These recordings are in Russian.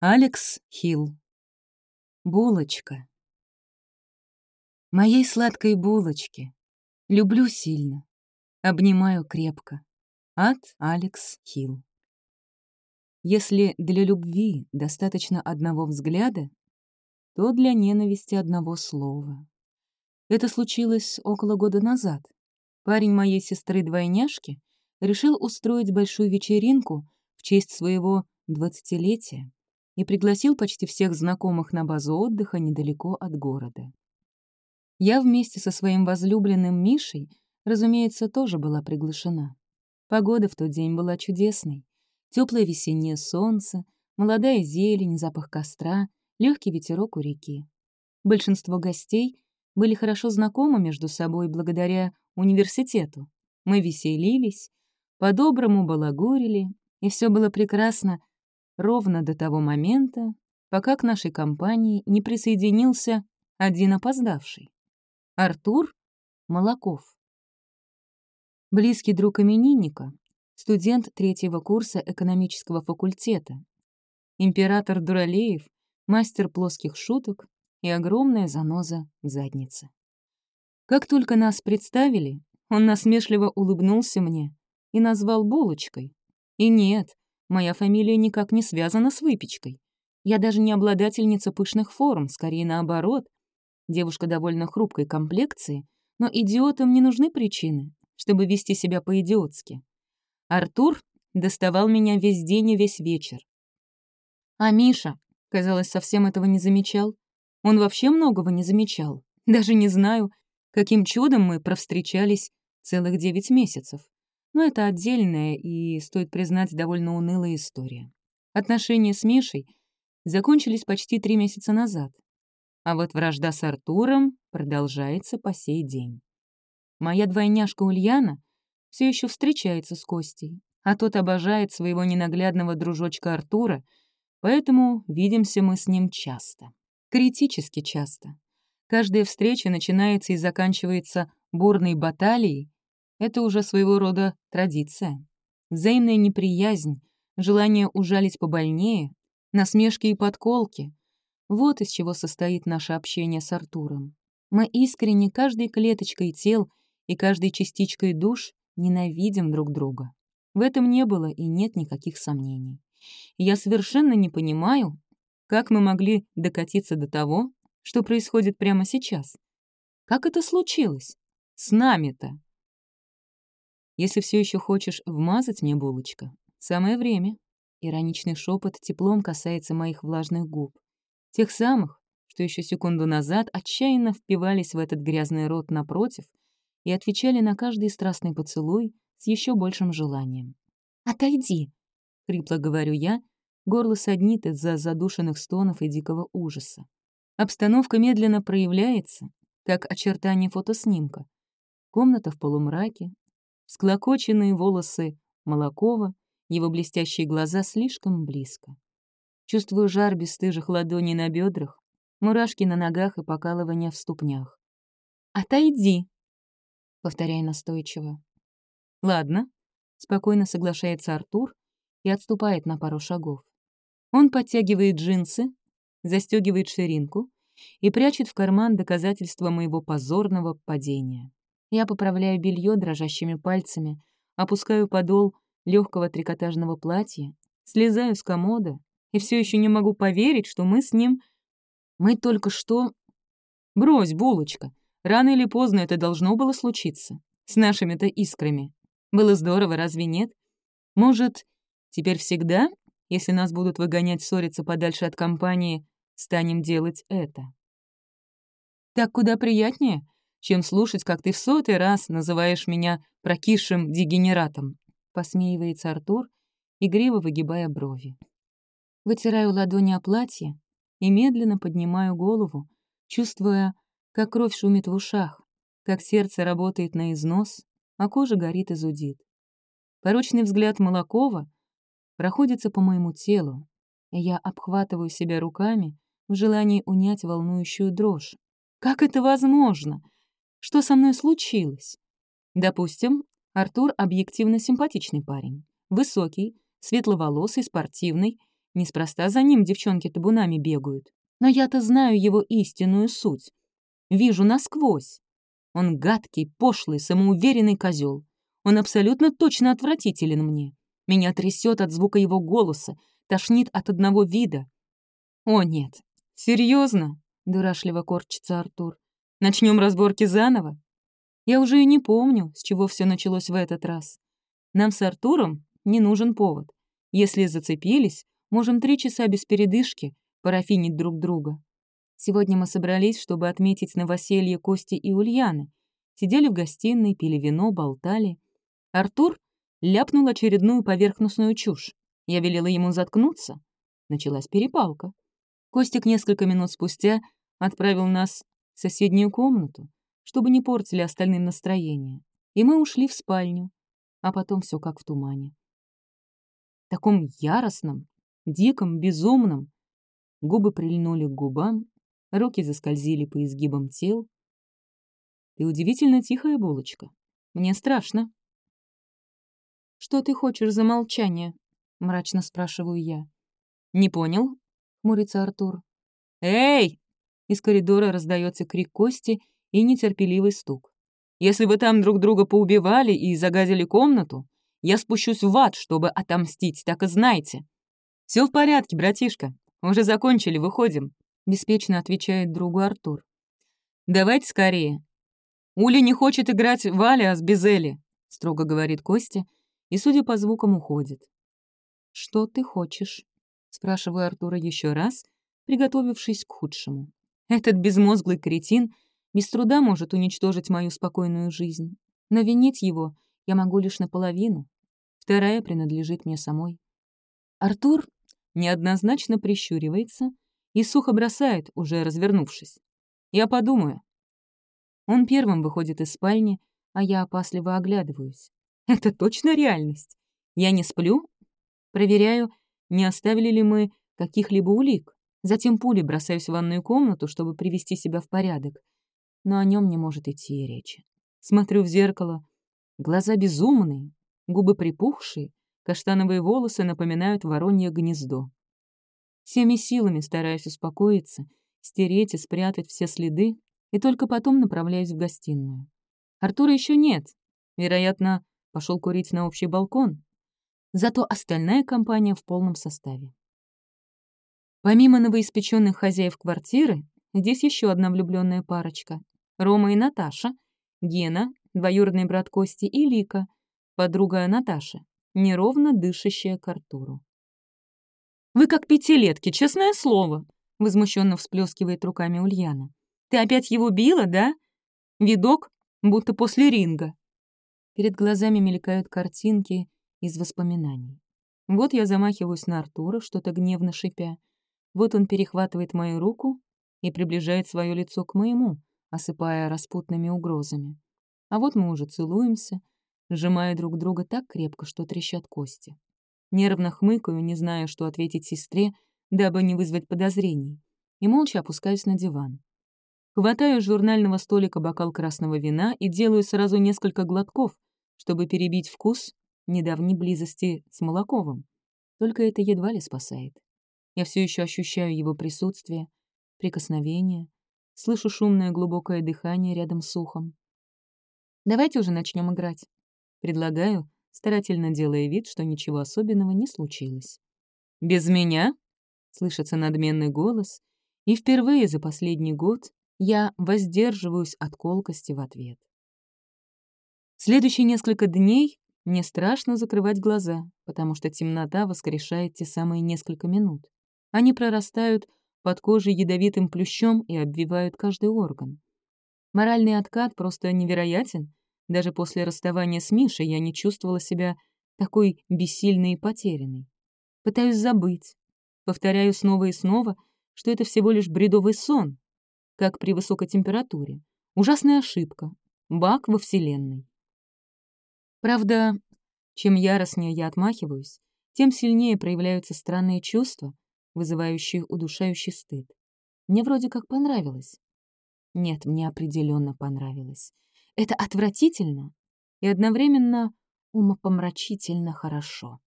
Алекс Хилл. Булочка. Моей сладкой булочки. Люблю сильно. Обнимаю крепко. От Алекс Хилл. Если для любви достаточно одного взгляда, то для ненависти одного слова. Это случилось около года назад. Парень моей сестры-двойняшки решил устроить большую вечеринку в честь своего двадцатилетия и пригласил почти всех знакомых на базу отдыха недалеко от города. Я вместе со своим возлюбленным Мишей, разумеется, тоже была приглашена. Погода в тот день была чудесной. Теплое весеннее солнце, молодая зелень, запах костра, легкий ветерок у реки. Большинство гостей были хорошо знакомы между собой благодаря университету. Мы веселились, по-доброму балагурили, и все было прекрасно ровно до того момента, пока к нашей компании не присоединился один опоздавший. Артур Молоков. Близкий друг именинника, студент третьего курса экономического факультета, император Дуралеев, мастер плоских шуток и огромная заноза в заднице. Как только нас представили, он насмешливо улыбнулся мне и назвал булочкой. И нет, Моя фамилия никак не связана с выпечкой. Я даже не обладательница пышных форм, скорее наоборот. Девушка довольно хрупкой комплекции, но идиотам не нужны причины, чтобы вести себя по-идиотски. Артур доставал меня весь день и весь вечер. А Миша, казалось, совсем этого не замечал. Он вообще многого не замечал. Даже не знаю, каким чудом мы провстречались целых девять месяцев. Но это отдельная и, стоит признать, довольно унылая история. Отношения с Мишей закончились почти три месяца назад. А вот вражда с Артуром продолжается по сей день. Моя двойняшка Ульяна все еще встречается с Костей, а тот обожает своего ненаглядного дружочка Артура, поэтому видимся мы с ним часто. Критически часто. Каждая встреча начинается и заканчивается бурной баталией, это уже своего рода традиция. Взаимная неприязнь, желание ужалить побольнее, насмешки и подколки — вот из чего состоит наше общение с Артуром. Мы искренне каждой клеточкой тел и каждой частичкой душ ненавидим друг друга. В этом не было и нет никаких сомнений. я совершенно не понимаю, как мы могли докатиться до того, что происходит прямо сейчас. Как это случилось? С нами-то. Если все еще хочешь вмазать мне, булочка, самое время. Ироничный шепот теплом касается моих влажных губ. Тех самых, что еще секунду назад отчаянно впивались в этот грязный рот напротив и отвечали на каждый страстный поцелуй с еще большим желанием. «Отойди!» — хрипло говорю я, горло саднит из-за задушенных стонов и дикого ужаса. Обстановка медленно проявляется, как очертание фотоснимка. Комната в полумраке, Склокоченные волосы Молокова, его блестящие глаза слишком близко. Чувствую жар бесстыжих ладоней на бедрах, мурашки на ногах и покалывание в ступнях. «Отойди!» — повторяй настойчиво. «Ладно», — спокойно соглашается Артур и отступает на пару шагов. Он подтягивает джинсы, застегивает ширинку и прячет в карман доказательства моего позорного падения. Я поправляю белье дрожащими пальцами, опускаю подол легкого трикотажного платья, слезаю с комода и все еще не могу поверить, что мы с ним... Мы только что... Брось, булочка. Рано или поздно это должно было случиться. С нашими-то искрами. Было здорово, разве нет? Может, теперь всегда, если нас будут выгонять ссориться подальше от компании, станем делать это? Так куда приятнее, чем слушать, как ты в сотый раз называешь меня прокисшим дегенератом», — посмеивается Артур, игриво выгибая брови. Вытираю ладони о платье и медленно поднимаю голову, чувствуя, как кровь шумит в ушах, как сердце работает на износ, а кожа горит и зудит. Порочный взгляд Молокова проходится по моему телу, и я обхватываю себя руками в желании унять волнующую дрожь. Как это возможно? Что со мной случилось? Допустим, Артур объективно симпатичный парень. Высокий, светловолосый, спортивный, Неспроста за ним девчонки табунами бегают. Но я-то знаю его истинную суть. Вижу насквозь. Он гадкий, пошлый, самоуверенный козел. Он абсолютно точно отвратителен мне. Меня трясет от звука его голоса, тошнит от одного вида. О, нет. Серьезно? дурашливо корчится Артур. Начнем разборки заново? Я уже и не помню, с чего все началось в этот раз. Нам с Артуром не нужен повод. Если зацепились, можем три часа без передышки парафинить друг друга. Сегодня мы собрались, чтобы отметить новоселье Кости и Ульяны. Сидели в гостиной, пили вино, болтали. Артур ляпнул очередную поверхностную чушь. Я велела ему заткнуться. Началась перепалка. Костик несколько минут спустя отправил нас в соседнюю комнату, чтобы не портили остальным настроение. И мы ушли в спальню, а потом все как в тумане. Таком яростном, диком, безумном. Губы прильнули к губам, руки заскользили по изгибам тел. Ты удивительно тихая булочка. Мне страшно. «Что ты хочешь за молчание?» — мрачно спрашиваю я. «Не понял?» — хмурится Артур. «Эй!» — из коридора раздается крик Кости и нетерпеливый стук. «Если вы там друг друга поубивали и загадили комнату, я спущусь в ад, чтобы отомстить, так и знайте». Все в порядке, братишка. Уже закончили, выходим», — беспечно отвечает другу Артур. «Давайте скорее. Уля не хочет играть в Алиас без Эли», — строго говорит Костя, и, судя по звукам, уходит. «Что ты хочешь?» — спрашиваю Артура еще раз, приготовившись к худшему. Этот безмозглый кретин без труда может уничтожить мою спокойную жизнь. Но винить его я могу лишь наполовину. Вторая принадлежит мне самой. Артур неоднозначно прищуривается и сухо бросает, уже развернувшись. «Я подумаю». Он первым выходит из спальни, а я опасливо оглядываюсь. Это точно реальность? Я не сплю? Проверяю, не оставили ли мы каких-либо улик. Затем пулей бросаюсь в ванную комнату, чтобы привести себя в порядок. Но о нем не может идти и речи. Смотрю в зеркало. Глаза безумные, губы припухшие, Каштановые волосы напоминают воронье гнездо. Всеми силами стараюсь успокоиться, стереть и спрятать все следы, и только потом направляюсь в гостиную. Артура еще нет. Вероятно, пошел курить на общий балкон. Зато остальная компания в полном составе. Помимо новоиспеченных хозяев квартиры, здесь еще одна влюбленная парочка. Рома и Наташа, Гена, двоюродный брат Кости и Лика, подруга Наташи, неровно дышащая к Артуру. «Вы как пятилетки, честное слово!» — возмущенно всплескивает руками Ульяна. «Ты опять его била, да? Видок, будто после ринга». Перед глазами мелькают картинки из воспоминаний. Вот я замахиваюсь на Артура, что-то гневно шипя. Вот он перехватывает мою руку и приближает свое лицо к моему, осыпая распутными угрозами. А вот мы уже целуемся, сжимая друг друга так крепко, что трещат кости. Нервно хмыкаю, не зная, что ответить сестре, дабы не вызвать подозрений, и молча опускаюсь на диван. Хватаю с журнального столика бокал красного вина и делаю сразу несколько глотков, чтобы перебить вкус недавней близости с Молоковым. Только это едва ли спасает. Я все еще ощущаю его присутствие, прикосновение, слышу шумное глубокое дыхание рядом с ухом. Давайте уже начнем играть. Предлагаю, старательно делая вид, что ничего особенного не случилось. «Без меня?» — слышится надменный голос, и впервые за последний год я воздерживаюсь от колкости в ответ. Следующие несколько дней мне страшно закрывать глаза, потому что темнота воскрешает те самые несколько минут. Они прорастают под кожей ядовитым плющом и обвивают каждый орган. Моральный откат просто невероятен, даже после расставания с Мишей я не чувствовала себя такой бессильной и потерянной. Пытаюсь забыть. Повторяю снова и снова, что это всего лишь бредовый сон, как при высокой температуре. Ужасная ошибка. Баг во Вселенной. Правда, чем яростнее я отмахиваюсь, тем сильнее проявляются странные чувства, вызывающие удушающий стыд. Мне вроде как понравилось. Нет, мне определенно понравилось. Это отвратительно и одновременно умопомрачительно хорошо.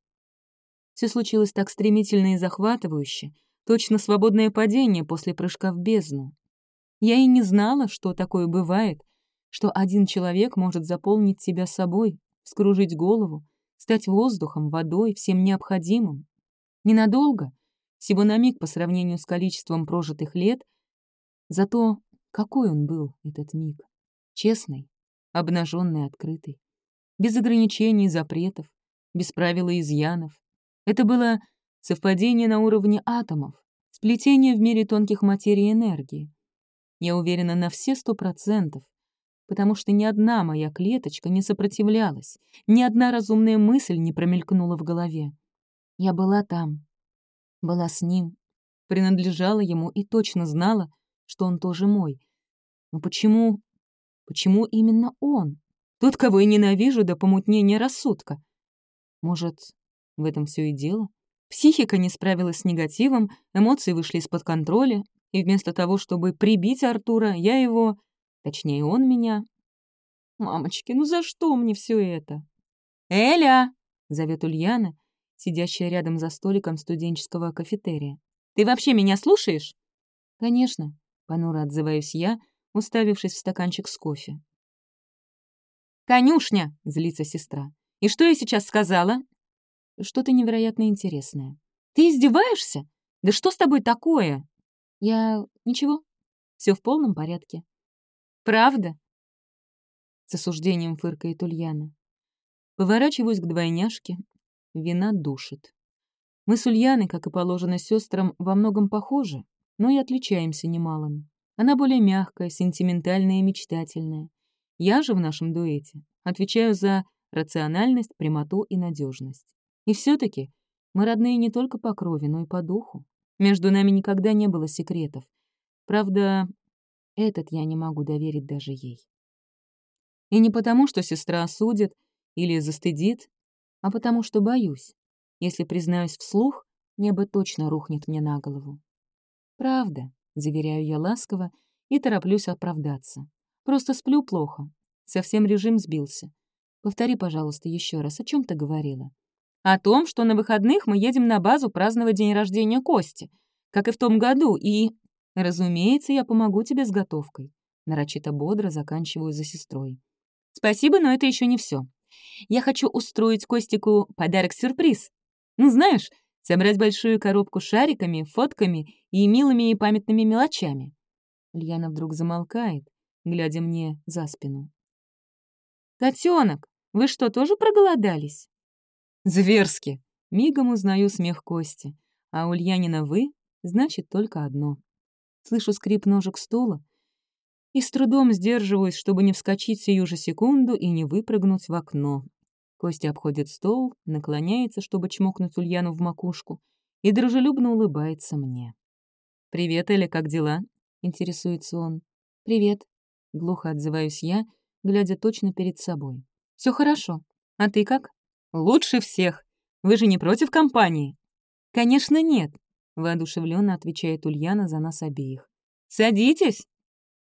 Все случилось так стремительно и захватывающе, точно свободное падение после прыжка в бездну. Я и не знала, что такое бывает, что один человек может заполнить себя собой, скружить голову, стать воздухом, водой, всем необходимым. Ненадолго, всего на миг по сравнению с количеством прожитых лет, зато какой он был, этот миг. Честный, обнаженный, открытый. Без ограничений и запретов, без правил и изъянов. Это было совпадение на уровне атомов, сплетение в мире тонких материй энергии. Я уверена на все сто процентов, потому что ни одна моя клеточка не сопротивлялась, ни одна разумная мысль не промелькнула в голове. Я была там, была с ним, принадлежала ему и точно знала, что он тоже мой. Но почему... Почему именно он? Тот, кого я ненавижу до помутнения рассудка. Может, в этом все и дело? Психика не справилась с негативом, эмоции вышли из-под контроля, и вместо того, чтобы прибить Артура, я его... Точнее, он меня... Мамочки, ну за что мне все это? «Эля!» — зовет Ульяна, сидящая рядом за столиком студенческого кафетерия. «Ты вообще меня слушаешь?» «Конечно», — понуро отзываюсь я, уставившись в стаканчик с кофе. «Конюшня!» — злится сестра. «И что я сейчас сказала?» «Что-то невероятно интересное». «Ты издеваешься? Да что с тобой такое?» «Я... ничего. Все в полном порядке». «Правда?» С осуждением фыркает Ульяна. Поворачиваюсь к двойняшке. Вина душит. Мы с Ульяной, как и положено сестрам, во многом похожи, но и отличаемся немалым. Она более мягкая, сентиментальная и мечтательная. Я же в нашем дуэте отвечаю за рациональность, прямоту и надежность. И все таки мы родные не только по крови, но и по духу. Между нами никогда не было секретов. Правда, этот я не могу доверить даже ей. И не потому, что сестра осудит или застыдит, а потому что боюсь. Если признаюсь вслух, небо точно рухнет мне на голову. Правда, — заверяю я ласково и тороплюсь оправдаться. «Просто сплю плохо. Совсем режим сбился. Повтори, пожалуйста, еще раз, о чем ты говорила?» «О том, что на выходных мы едем на базу праздновать день рождения Кости, как и в том году, и...» «Разумеется, я помогу тебе с готовкой», — нарочито бодро заканчиваю за сестрой. «Спасибо, но это еще не все. Я хочу устроить Костику подарок-сюрприз. Ну, знаешь, собрать большую коробку шариками, фотками и милыми и памятными мелочами. Ульяна вдруг замолкает, глядя мне за спину. «Котенок, вы что, тоже проголодались?» «Зверски!» Мигом узнаю смех Кости, а Ульянина «вы» значит только одно. Слышу скрип ножек стула и с трудом сдерживаюсь, чтобы не вскочить сию же секунду и не выпрыгнуть в окно. Костя обходит стол, наклоняется, чтобы чмокнуть Ульяну в макушку, и дружелюбно улыбается мне. «Привет, Эля, как дела?» — интересуется он. «Привет», — глухо отзываюсь я, глядя точно перед собой. Все хорошо. А ты как?» «Лучше всех. Вы же не против компании?» «Конечно, нет», — воодушевленно отвечает Ульяна за нас обеих. «Садитесь!»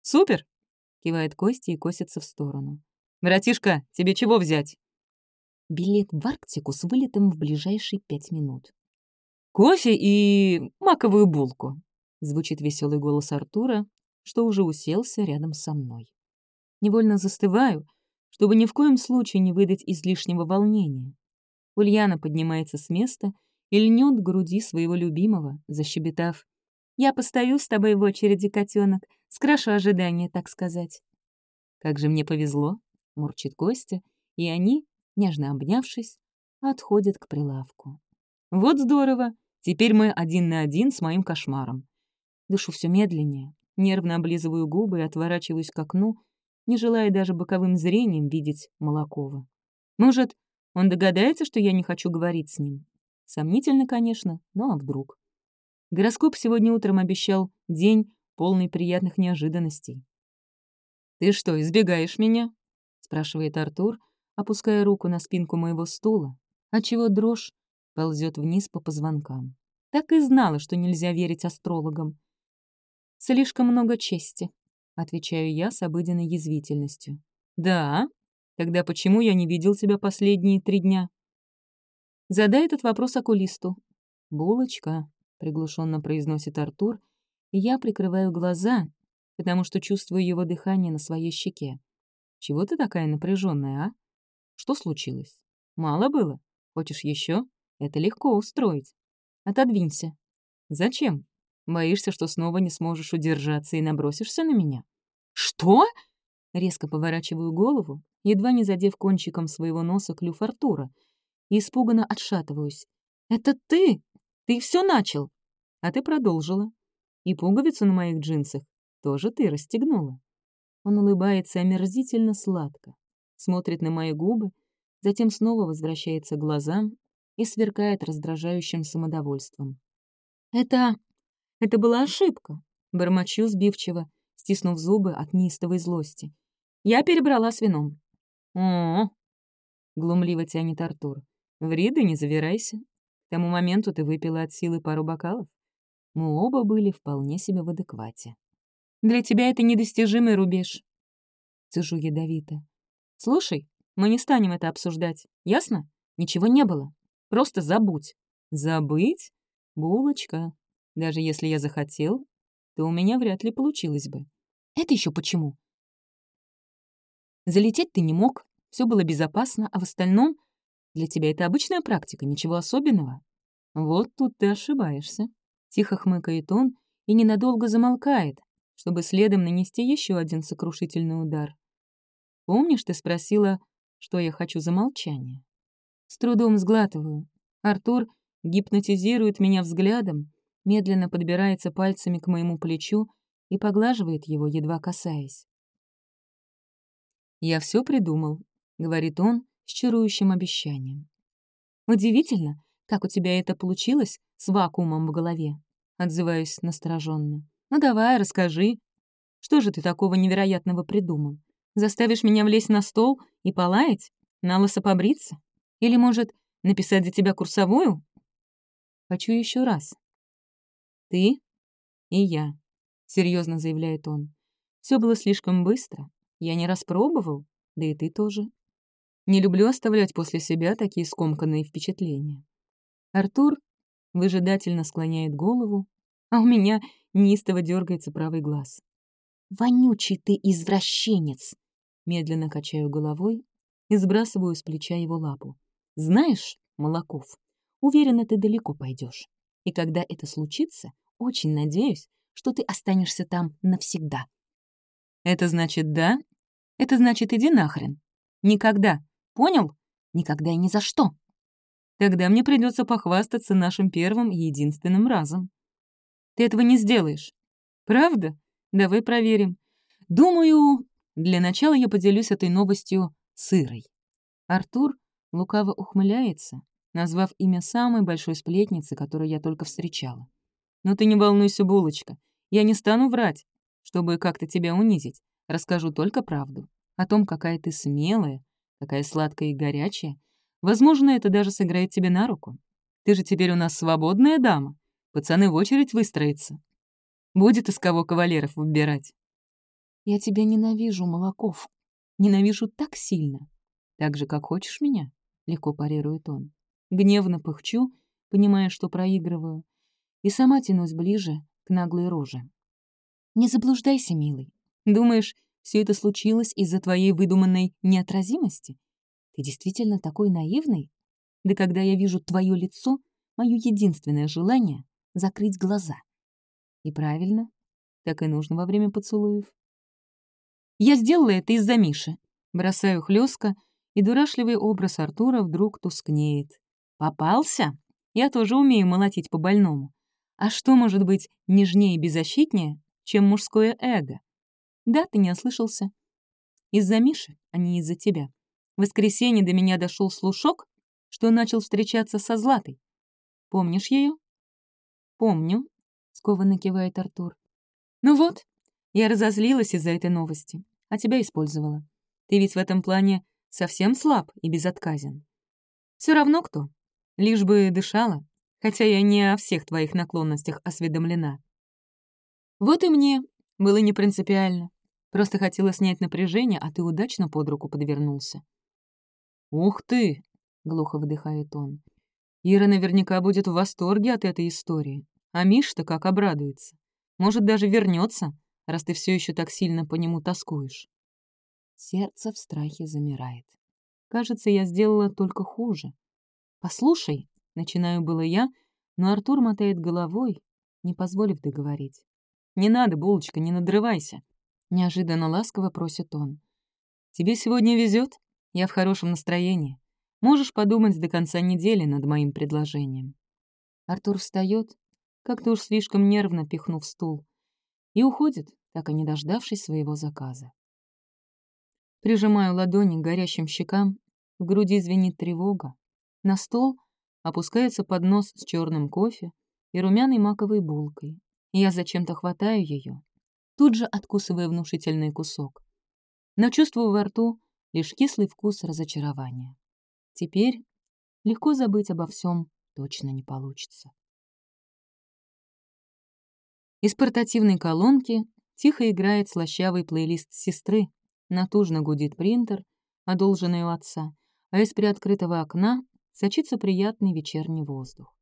«Супер!» — кивает Костя и косится в сторону. «Братишка, тебе чего взять?» Билет в Арктику с вылетом в ближайшие пять минут. «Кофе и маковую булку», Звучит веселый голос Артура, что уже уселся рядом со мной. Невольно застываю, чтобы ни в коем случае не выдать излишнего волнения. Ульяна поднимается с места и льнет к груди своего любимого, защебетав. «Я постою с тобой в очереди, котенок, скрашу ожидания, так сказать». «Как же мне повезло», — мурчит Костя, и они, нежно обнявшись, отходят к прилавку. «Вот здорово! Теперь мы один на один с моим кошмаром. Дышу все медленнее, нервно облизываю губы и отворачиваюсь к окну, не желая даже боковым зрением видеть Молокова. Может, он догадается, что я не хочу говорить с ним? Сомнительно, конечно, но а вдруг? Гороскоп сегодня утром обещал день, полный приятных неожиданностей. «Ты что, избегаешь меня?» — спрашивает Артур, опуская руку на спинку моего стула, отчего дрожь ползет вниз по позвонкам. Так и знала, что нельзя верить астрологам. «Слишком много чести», — отвечаю я с обыденной язвительностью. «Да? Тогда почему я не видел тебя последние три дня?» Задай этот вопрос окулисту». «Булочка», — приглушенно произносит Артур, и я прикрываю глаза, потому что чувствую его дыхание на своей щеке. «Чего ты такая напряженная, а? Что случилось? Мало было? Хочешь еще? Это легко устроить. Отодвинься. Зачем? Боишься, что снова не сможешь удержаться и набросишься на меня? Что? Резко поворачиваю голову, едва не задев кончиком своего носа клюв Артура, и испуганно отшатываюсь. «Это ты! Ты все начал!» А ты продолжила. И пуговицу на моих джинсах тоже ты расстегнула. Он улыбается омерзительно сладко, смотрит на мои губы, затем снова возвращается к глазам и сверкает раздражающим самодовольством. «Это... это была ошибка», — бормочу сбивчиво, стиснув зубы от неистовой злости. «Я перебрала с вином». «О-о-о», — глумливо тянет Артур. «Ври да не завирайся. К тому моменту ты выпила от силы пару бокалов. Мы оба были вполне себе в адеквате. Для тебя это недостижимый рубеж». Цежу ядовито. «Слушай, мы не станем это обсуждать, ясно? Ничего не было. Просто забудь». «Забыть? Булочка. Даже если я захотел, то у меня вряд ли получилось бы». «Это еще почему?» «Залететь ты не мог, все было безопасно, а в остальном для тебя это обычная практика, ничего особенного». «Вот тут ты ошибаешься», — тихо хмыкает он и ненадолго замолкает, чтобы следом нанести еще один сокрушительный удар. «Помнишь, ты спросила, что я хочу за молчание?» С трудом сглатываю. Артур гипнотизирует меня взглядом, медленно подбирается пальцами к моему плечу и поглаживает его, едва касаясь. «Я все придумал», — говорит он с чарующим обещанием. «Удивительно, как у тебя это получилось с вакуумом в голове», — отзываюсь настороженно. «Ну давай, расскажи. Что же ты такого невероятного придумал? Заставишь меня влезть на стол и полаять? На лысо побриться? Или, может, написать за тебя курсовую?» «Хочу еще раз». «Ты и я», — серьезно заявляет он. Все было слишком быстро. Я не распробовал, да и ты тоже. Не люблю оставлять после себя такие скомканные впечатления. Артур выжидательно склоняет голову, а у меня неистово дергается правый глаз. «Вонючий ты извращенец!» Медленно качаю головой и сбрасываю с плеча его лапу. «Знаешь, Молоков, уверена, ты далеко пойдешь. И когда это случится, очень надеюсь, что ты останешься там навсегда». «Это значит да это значит, иди нахрен. Никогда. Понял? Никогда и ни за что. Тогда мне придется похвастаться нашим первым и единственным разом. Ты этого не сделаешь. Правда? Давай проверим. Думаю, для начала я поделюсь этой новостью с Ирой. Артур лукаво ухмыляется, назвав имя самой большой сплетницы, которую я только встречала. Но ты не волнуйся, булочка. Я не стану врать, чтобы как-то тебя унизить. Расскажу только правду. О том, какая ты смелая, какая сладкая и горячая. Возможно, это даже сыграет тебе на руку. Ты же теперь у нас свободная дама. Пацаны в очередь выстроятся. Будет из кого кавалеров выбирать. Я тебя ненавижу, Молоков. Ненавижу так сильно. Так же, как хочешь меня, — легко парирует он. Гневно пыхчу, понимая, что проигрываю, и сама тянусь ближе к наглой роже. Не заблуждайся, милый. Думаешь, все это случилось из-за твоей выдуманной неотразимости? Ты действительно такой наивный? Да когда я вижу твое лицо, мое единственное желание — закрыть глаза. И правильно, так и нужно во время поцелуев. Я сделала это из-за Миши. Бросаю хлестко, и дурашливый образ Артура вдруг тускнеет. Попался? Я тоже умею молотить по больному. А что может быть нежнее и беззащитнее, чем мужское эго? Да, ты не ослышался. Из-за Миши, а не из-за тебя. В воскресенье до меня дошел слушок, что начал встречаться со Златой. Помнишь ее? Помню, скованно кивает Артур. Ну вот, я разозлилась из-за этой новости, а тебя использовала. Ты ведь в этом плане совсем слаб и безотказен. Все равно кто, лишь бы дышала, хотя я не о всех твоих наклонностях осведомлена. Вот и мне было не принципиально. Просто хотела снять напряжение, а ты удачно под руку подвернулся». «Ух ты!» — глухо выдыхает он. Ира наверняка будет в восторге от этой истории. А Миш-то как обрадуется. Может, даже вернется, раз ты все еще так сильно по нему тоскуешь. Сердце в страхе замирает. Кажется, я сделала только хуже. «Послушай», — начинаю было я, но Артур мотает головой, не позволив договорить. «Не надо, булочка, не надрывайся», — неожиданно ласково просит он. «Тебе сегодня везет? Я в хорошем настроении. Можешь подумать до конца недели над моим предложением». Артур встает, как-то уж слишком нервно пихнув стул, и уходит, так и не дождавшись своего заказа. Прижимаю ладони к горящим щекам, в груди звенит тревога. На стол опускается поднос с черным кофе и румяной маковой булкой. Я зачем-то хватаю ее, тут же откусывая внушительный кусок. Но чувствую во рту лишь кислый вкус разочарования. Теперь легко забыть обо всем точно не получится. Из портативной колонки тихо играет слащавый плейлист сестры, натужно гудит принтер, одолженный у отца, а из приоткрытого окна сочится приятный вечерний воздух.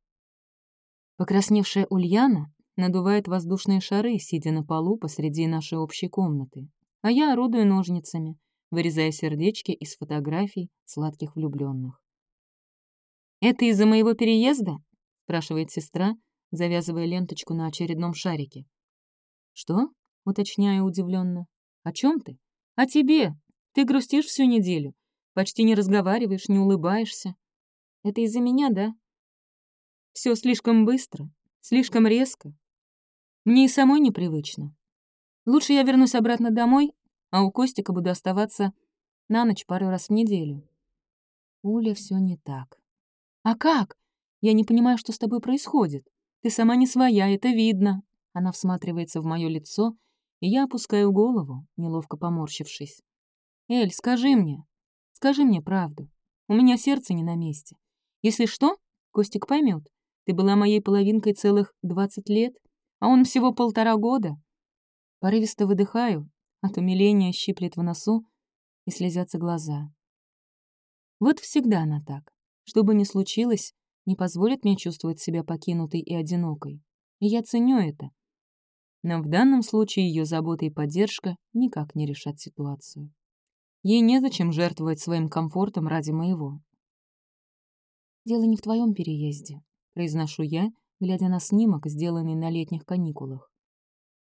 Покрасневшая Ульяна надувает воздушные шары, сидя на полу посреди нашей общей комнаты, а я орудую ножницами, вырезая сердечки из фотографий сладких влюбленных. «Это из-за моего переезда?» — спрашивает сестра, завязывая ленточку на очередном шарике. «Что?» — уточняю удивленно. «О чем ты?» «О тебе. Ты грустишь всю неделю. Почти не разговариваешь, не улыбаешься. Это из-за меня, да? Все слишком быстро, слишком резко. Мне и самой непривычно. Лучше я вернусь обратно домой а у Костика буду оставаться на ночь пару раз в неделю. Уля, все не так. А как? Я не понимаю, что с тобой происходит. Ты сама не своя, это видно. Она всматривается в мое лицо, и я опускаю голову, неловко поморщившись. Эль, скажи мне, скажи мне правду. У меня сердце не на месте. Если что, Костик поймет. Ты была моей половинкой целых двадцать лет, а он всего полтора года. Порывисто выдыхаю, от умиления щиплет в носу и слезятся глаза. Вот всегда она так. Что бы ни случилось, не позволит мне чувствовать себя покинутой и одинокой. И я ценю это. Но в данном случае ее забота и поддержка никак не решат ситуацию. Ей незачем жертвовать своим комфортом ради моего. «Дело не в твоем переезде», — произношу я, глядя на снимок, сделанный на летних каникулах.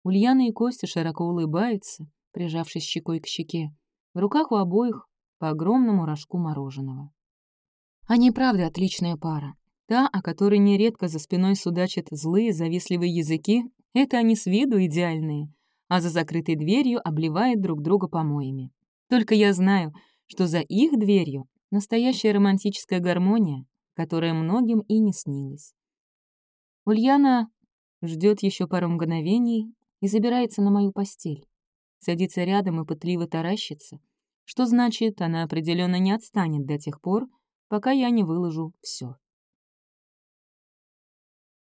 Ульяна и Костя широко улыбаются, прижавшись щекой к щеке. В руках у обоих по огромному рожку мороженого. Они правда отличная пара. Та, о которой нередко за спиной судачат злые, завистливые языки, это они с виду идеальные, а за закрытой дверью обливают друг друга помоями. Только я знаю, что за их дверью настоящая романтическая гармония, которая многим и не снилась. Ульяна ждет еще пару мгновений и забирается на мою постель садится рядом и пытливо таращится, что значит, она определенно не отстанет до тех пор, пока я не выложу все.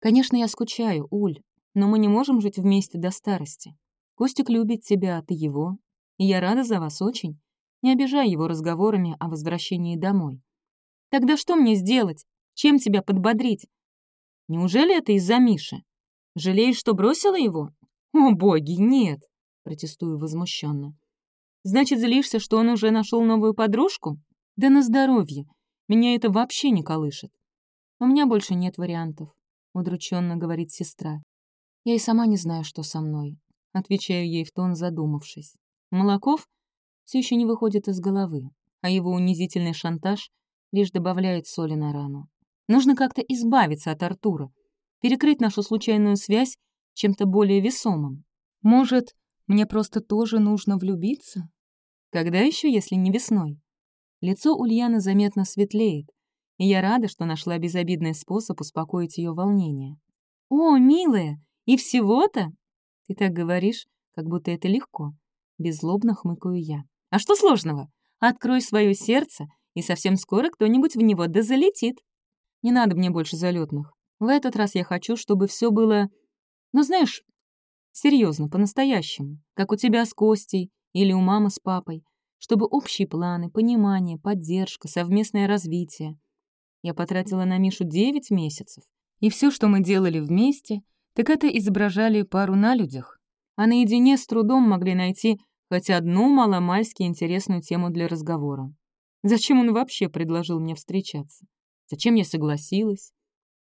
Конечно, я скучаю, Уль, но мы не можем жить вместе до старости. Костик любит тебя, а ты его. И я рада за вас очень. Не обижай его разговорами о возвращении домой. Тогда что мне сделать? Чем тебя подбодрить? Неужели это из-за Миши? Жалеешь, что бросила его? О, боги, нет. Протестую возмущенно. Значит, злишься, что он уже нашел новую подружку? Да на здоровье. Меня это вообще не колышет. У меня больше нет вариантов, удрученно говорит сестра. Я и сама не знаю, что со мной. Отвечаю ей в тон, задумавшись. Молоков все еще не выходит из головы, а его унизительный шантаж лишь добавляет соли на рану. Нужно как-то избавиться от Артура, перекрыть нашу случайную связь чем-то более весомым. Может, мне просто тоже нужно влюбиться? Когда еще, если не весной? Лицо Ульяны заметно светлеет, и я рада, что нашла безобидный способ успокоить ее волнение. «О, милая, и всего-то?» «Ты так говоришь, как будто это легко», — беззлобно хмыкаю я. «А что сложного? Открой свое сердце, и совсем скоро кто-нибудь в него да залетит. Не надо мне больше залетных. В этот раз я хочу, чтобы все было... Ну, знаешь, Серьезно, по-настоящему, как у тебя с Костей или у мамы с папой, чтобы общие планы, понимание, поддержка, совместное развитие. Я потратила на Мишу 9 месяцев. И все, что мы делали вместе, так это изображали пару на людях. А наедине с трудом могли найти хоть одну маломальски интересную тему для разговора. Зачем он вообще предложил мне встречаться? Зачем я согласилась?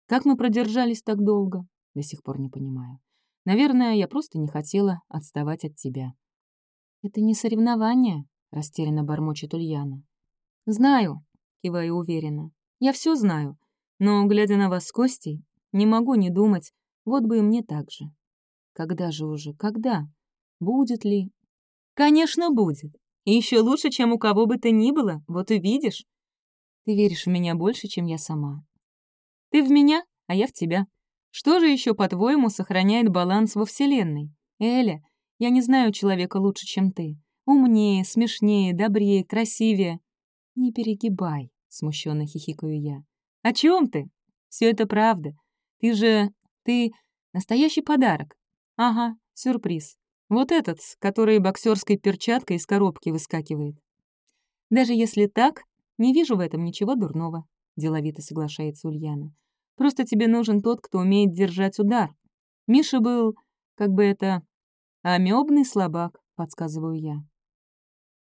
Как мы продержались так долго? До сих пор не понимаю. Наверное, я просто не хотела отставать от тебя. «Это не соревнование», — растерянно бормочет Ульяна. «Знаю», — киваю уверенно. «Я все знаю, но, глядя на вас с Костей, не могу не думать, вот бы и мне так же. Когда же уже, когда? Будет ли?» «Конечно, будет. И еще лучше, чем у кого бы то ни было, вот увидишь. Ты веришь в меня больше, чем я сама. Ты в меня, а я в тебя. Что же еще, по-твоему, сохраняет баланс во Вселенной? Эля, я не знаю человека лучше, чем ты. Умнее, смешнее, добрее, красивее. Не перегибай, смущенно хихикаю я. О чем ты? Все это правда. Ты же... ты... настоящий подарок. Ага, сюрприз. Вот этот, который боксерской перчаткой из коробки выскакивает. Даже если так, не вижу в этом ничего дурного, деловито соглашается Ульяна. Просто тебе нужен тот, кто умеет держать удар. Миша был, как бы это, «Амебный слабак», — подсказываю я.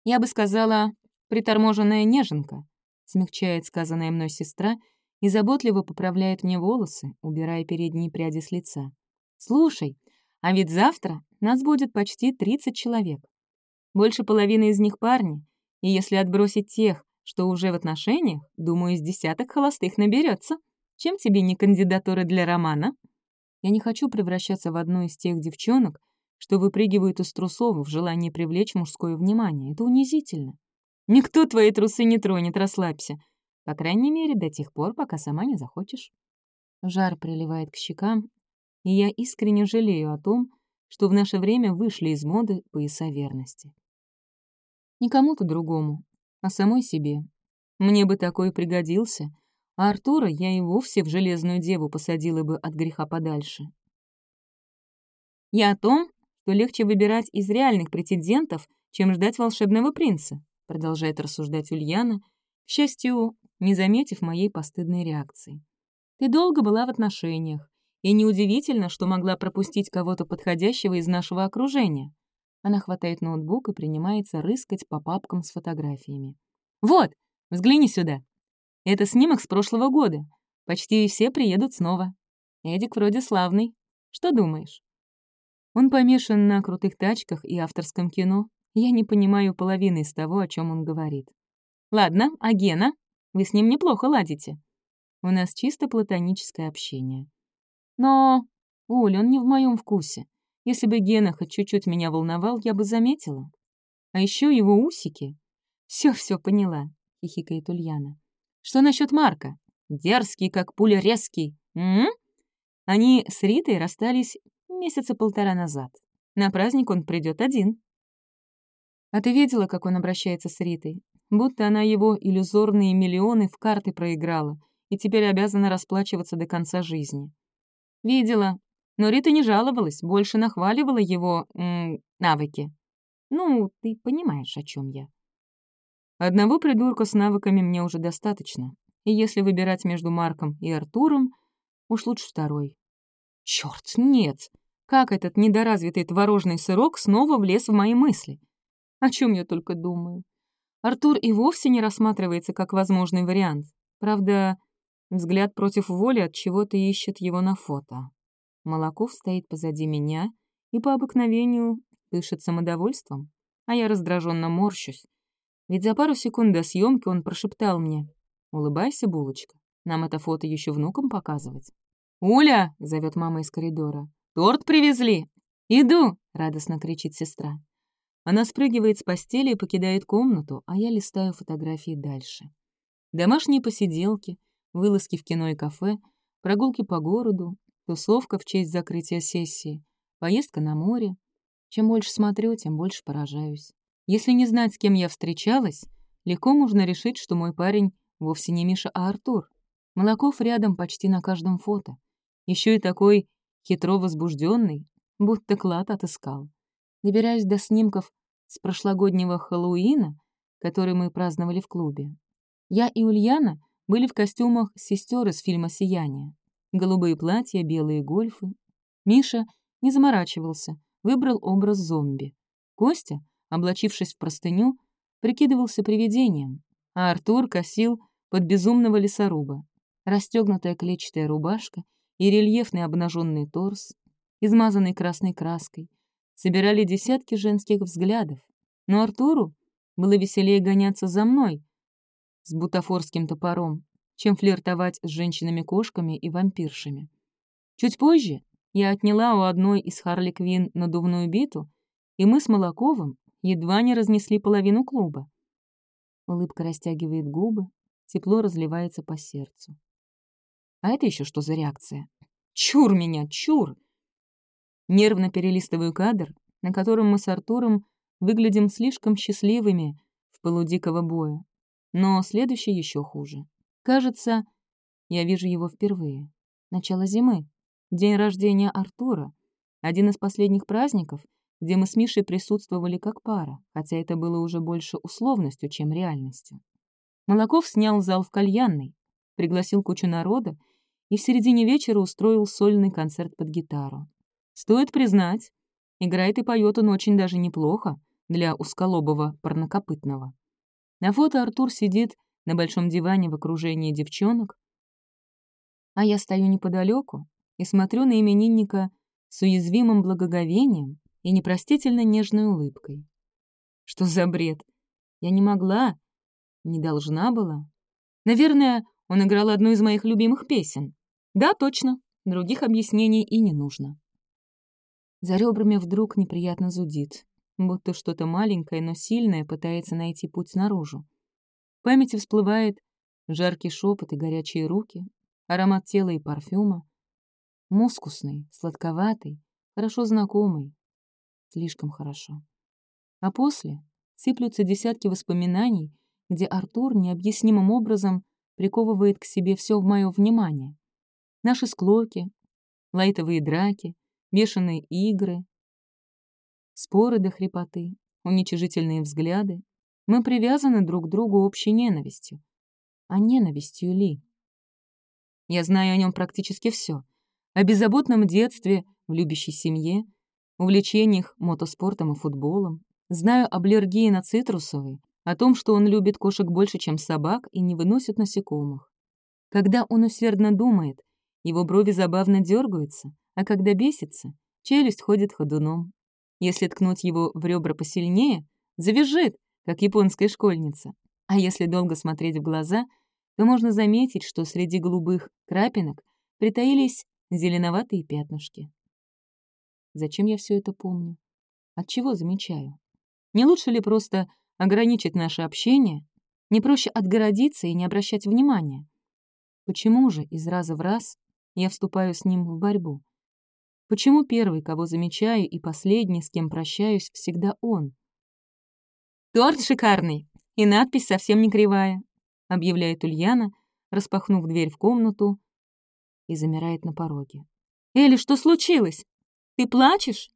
«Я бы сказала, приторможенная неженка», — смягчает сказанная мной сестра и заботливо поправляет мне волосы, убирая передние пряди с лица. «Слушай, а ведь завтра нас будет почти 30 человек. Больше половины из них парни, и если отбросить тех, что уже в отношениях, думаю, из десяток холостых наберется. Чем тебе не кандидатура для романа?» Я не хочу превращаться в одну из тех девчонок, что выпрыгивают из трусов в желании привлечь мужское внимание. Это унизительно. Никто твои трусы не тронет, расслабься. По крайней мере, до тех пор, пока сама не захочешь. Жар приливает к щекам, и я искренне жалею о том, что в наше время вышли из моды пояса верности. Не кому-то другому, а самой себе. Мне бы такой пригодился, а Артура я и вовсе в железную деву посадила бы от греха подальше. Я о том, то легче выбирать из реальных претендентов, чем ждать волшебного принца», продолжает рассуждать Ульяна, к счастью, не заметив моей постыдной реакции. «Ты долго была в отношениях, и неудивительно, что могла пропустить кого-то подходящего из нашего окружения». Она хватает ноутбук и принимается рыскать по папкам с фотографиями. «Вот, взгляни сюда. Это снимок с прошлого года. Почти все приедут снова. Эдик вроде славный. Что думаешь?» Он помешан на крутых тачках и авторском кино. Я не понимаю половины из того, о чем он говорит. Ладно, а Гена? Вы с ним неплохо ладите. У нас чисто платоническое общение. Но, Оль, он не в моем вкусе. Если бы Гена хоть чуть-чуть меня волновал, я бы заметила. А еще его усики. Все, все поняла, хихикает Ульяна. Что насчет Марка? Дерзкий, как пуля резкий. М, -м? Они с Ритой расстались месяца полтора назад. На праздник он придет один. А ты видела, как он обращается с Ритой? Будто она его иллюзорные миллионы в карты проиграла и теперь обязана расплачиваться до конца жизни. Видела. Но Рита не жаловалась, больше нахваливала его м, навыки. Ну, ты понимаешь, о чем я. Одного придурка с навыками мне уже достаточно. И если выбирать между Марком и Артуром, уж лучше второй. Черт, нет! Как этот недоразвитый творожный сырок снова влез в мои мысли? О чем я только думаю? Артур и вовсе не рассматривается как возможный вариант. Правда, взгляд против воли от чего-то ищет его на фото. Молоков стоит позади меня и по обыкновению дышит самодовольством, а я раздраженно морщусь. Ведь за пару секунд до съемки он прошептал мне «Улыбайся, булочка, нам это фото еще внукам показывать». «Уля!» — зовет мама из коридора. «Торт привезли!» «Иду!» — радостно кричит сестра. Она спрыгивает с постели и покидает комнату, а я листаю фотографии дальше. Домашние посиделки, вылазки в кино и кафе, прогулки по городу, тусовка в честь закрытия сессии, поездка на море. Чем больше смотрю, тем больше поражаюсь. Если не знать, с кем я встречалась, легко можно решить, что мой парень вовсе не Миша, а Артур. Молоков рядом почти на каждом фото. Еще и такой хитро возбужденный, будто клад отыскал. Добираюсь до снимков с прошлогоднего Хэллоуина, который мы праздновали в клубе. Я и Ульяна были в костюмах сестер из фильма «Сияние». Голубые платья, белые гольфы. Миша не заморачивался, выбрал образ зомби. Костя, облачившись в простыню, прикидывался привидением, а Артур косил под безумного лесоруба. Расстегнутая клетчатая рубашка и рельефный обнаженный торс, измазанный красной краской, собирали десятки женских взглядов. Но Артуру было веселее гоняться за мной с бутафорским топором, чем флиртовать с женщинами-кошками и вампиршами. Чуть позже я отняла у одной из Харли Квин надувную биту, и мы с Молоковым едва не разнесли половину клуба. Улыбка растягивает губы, тепло разливается по сердцу. А это еще что за реакция? Чур меня, чур! Нервно перелистываю кадр, на котором мы с Артуром выглядим слишком счастливыми в пылу дикого боя. Но следующий еще хуже. Кажется, я вижу его впервые. Начало зимы. День рождения Артура. Один из последних праздников, где мы с Мишей присутствовали как пара, хотя это было уже больше условностью, чем реальностью. Молоков снял зал в кальянной, пригласил кучу народа и в середине вечера устроил сольный концерт под гитару. Стоит признать, играет и поет он очень даже неплохо для усколобого парнокопытного. На фото Артур сидит на большом диване в окружении девчонок, а я стою неподалеку и смотрю на именинника с уязвимым благоговением и непростительно нежной улыбкой. Что за бред? Я не могла, не должна была. Наверное, он играл одну из моих любимых песен. Да, точно, других объяснений и не нужно. За ребрами вдруг неприятно зудит, будто что-то маленькое, но сильное пытается найти путь наружу. Памяти всплывает жаркий шепот и горячие руки, аромат тела и парфюма. Мускусный, сладковатый, хорошо знакомый. Слишком хорошо. А после сыплются десятки воспоминаний, где Артур необъяснимым образом приковывает к себе все в мое внимание. Наши склоки, лайтовые драки, бешеные игры, споры до хрипоты, уничижительные взгляды. Мы привязаны друг к другу общей ненавистью. А ненавистью ли? Я знаю о нем практически все. О беззаботном детстве, в любящей семье, увлечениях мотоспортом и футболом. Знаю об аллергии на цитрусовые, о том, что он любит кошек больше, чем собак, и не выносит насекомых. Когда он усердно думает, его брови забавно дергаются, а когда бесится, челюсть ходит ходуном. Если ткнуть его в ребра посильнее, завяжет, как японская школьница. А если долго смотреть в глаза, то можно заметить, что среди голубых крапинок притаились зеленоватые пятнышки. Зачем я все это помню? От чего замечаю? Не лучше ли просто ограничить наше общение? Не проще отгородиться и не обращать внимания? Почему же из раза в раз я вступаю с ним в борьбу? Почему первый, кого замечаю, и последний, с кем прощаюсь, всегда он? «Торт шикарный, и надпись совсем не кривая», — объявляет Ульяна, распахнув дверь в комнату и замирает на пороге. «Элли, что случилось? Ты плачешь?»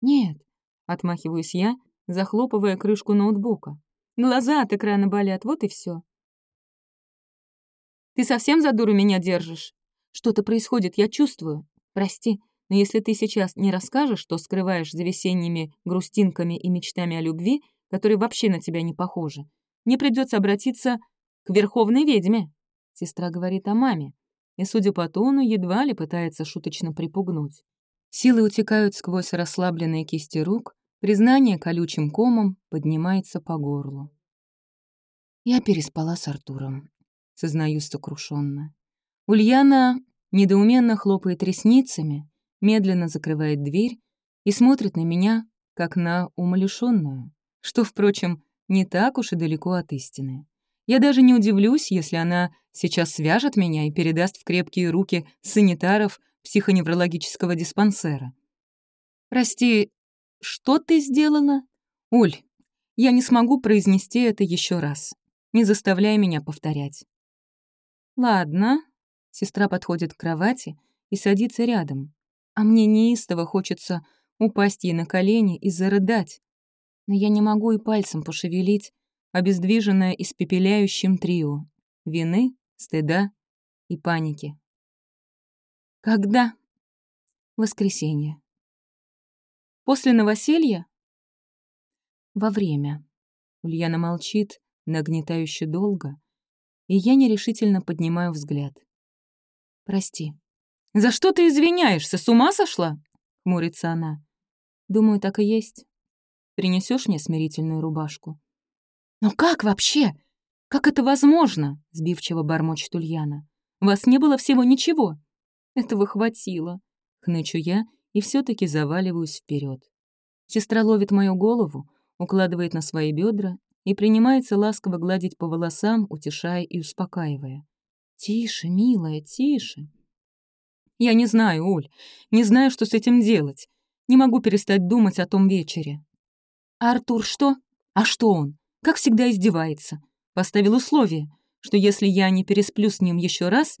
«Нет», — отмахиваюсь я, захлопывая крышку ноутбука. «Глаза от экрана болят, вот и все. «Ты совсем за дуру меня держишь? Что-то происходит, я чувствую. Прости, но если ты сейчас не расскажешь, что скрываешь за весенними грустинками и мечтами о любви, которые вообще на тебя не похожи, мне придется обратиться к верховной ведьме. Сестра говорит о маме, и, судя по тону, едва ли пытается шуточно припугнуть. Силы утекают сквозь расслабленные кисти рук, признание колючим комом поднимается по горлу. Я переспала с Артуром, сознаюсь сокрушенно. Ульяна недоуменно хлопает ресницами, медленно закрывает дверь и смотрит на меня, как на умалишенную, что, впрочем, не так уж и далеко от истины. Я даже не удивлюсь, если она сейчас свяжет меня и передаст в крепкие руки санитаров психоневрологического диспансера. «Прости, что ты сделала?» «Уль, я не смогу произнести это еще раз. Не заставляй меня повторять». «Ладно». Сестра подходит к кровати и садится рядом, а мне неистово хочется упасть ей на колени и зарыдать. Но я не могу и пальцем пошевелить, обездвиженная испепеляющим трио — вины, стыда и паники. Когда? Воскресенье. После новоселья? Во время. Ульяна молчит, нагнетающе долго, и я нерешительно поднимаю взгляд. «Прости». «За что ты извиняешься? С ума сошла?» — хмурится она. «Думаю, так и есть. Принесешь мне смирительную рубашку?» «Но как вообще? Как это возможно?» — сбивчиво бормочет Ульяна. «Вас не было всего ничего». «Этого хватило», — хнычу я и все таки заваливаюсь вперед. Сестра ловит мою голову, укладывает на свои бедра и принимается ласково гладить по волосам, утешая и успокаивая. «Тише, милая, тише». «Я не знаю, Уль, не знаю, что с этим делать. Не могу перестать думать о том вечере». «А Артур что? А что он? Как всегда издевается. Поставил условие, что если я не пересплю с ним еще раз,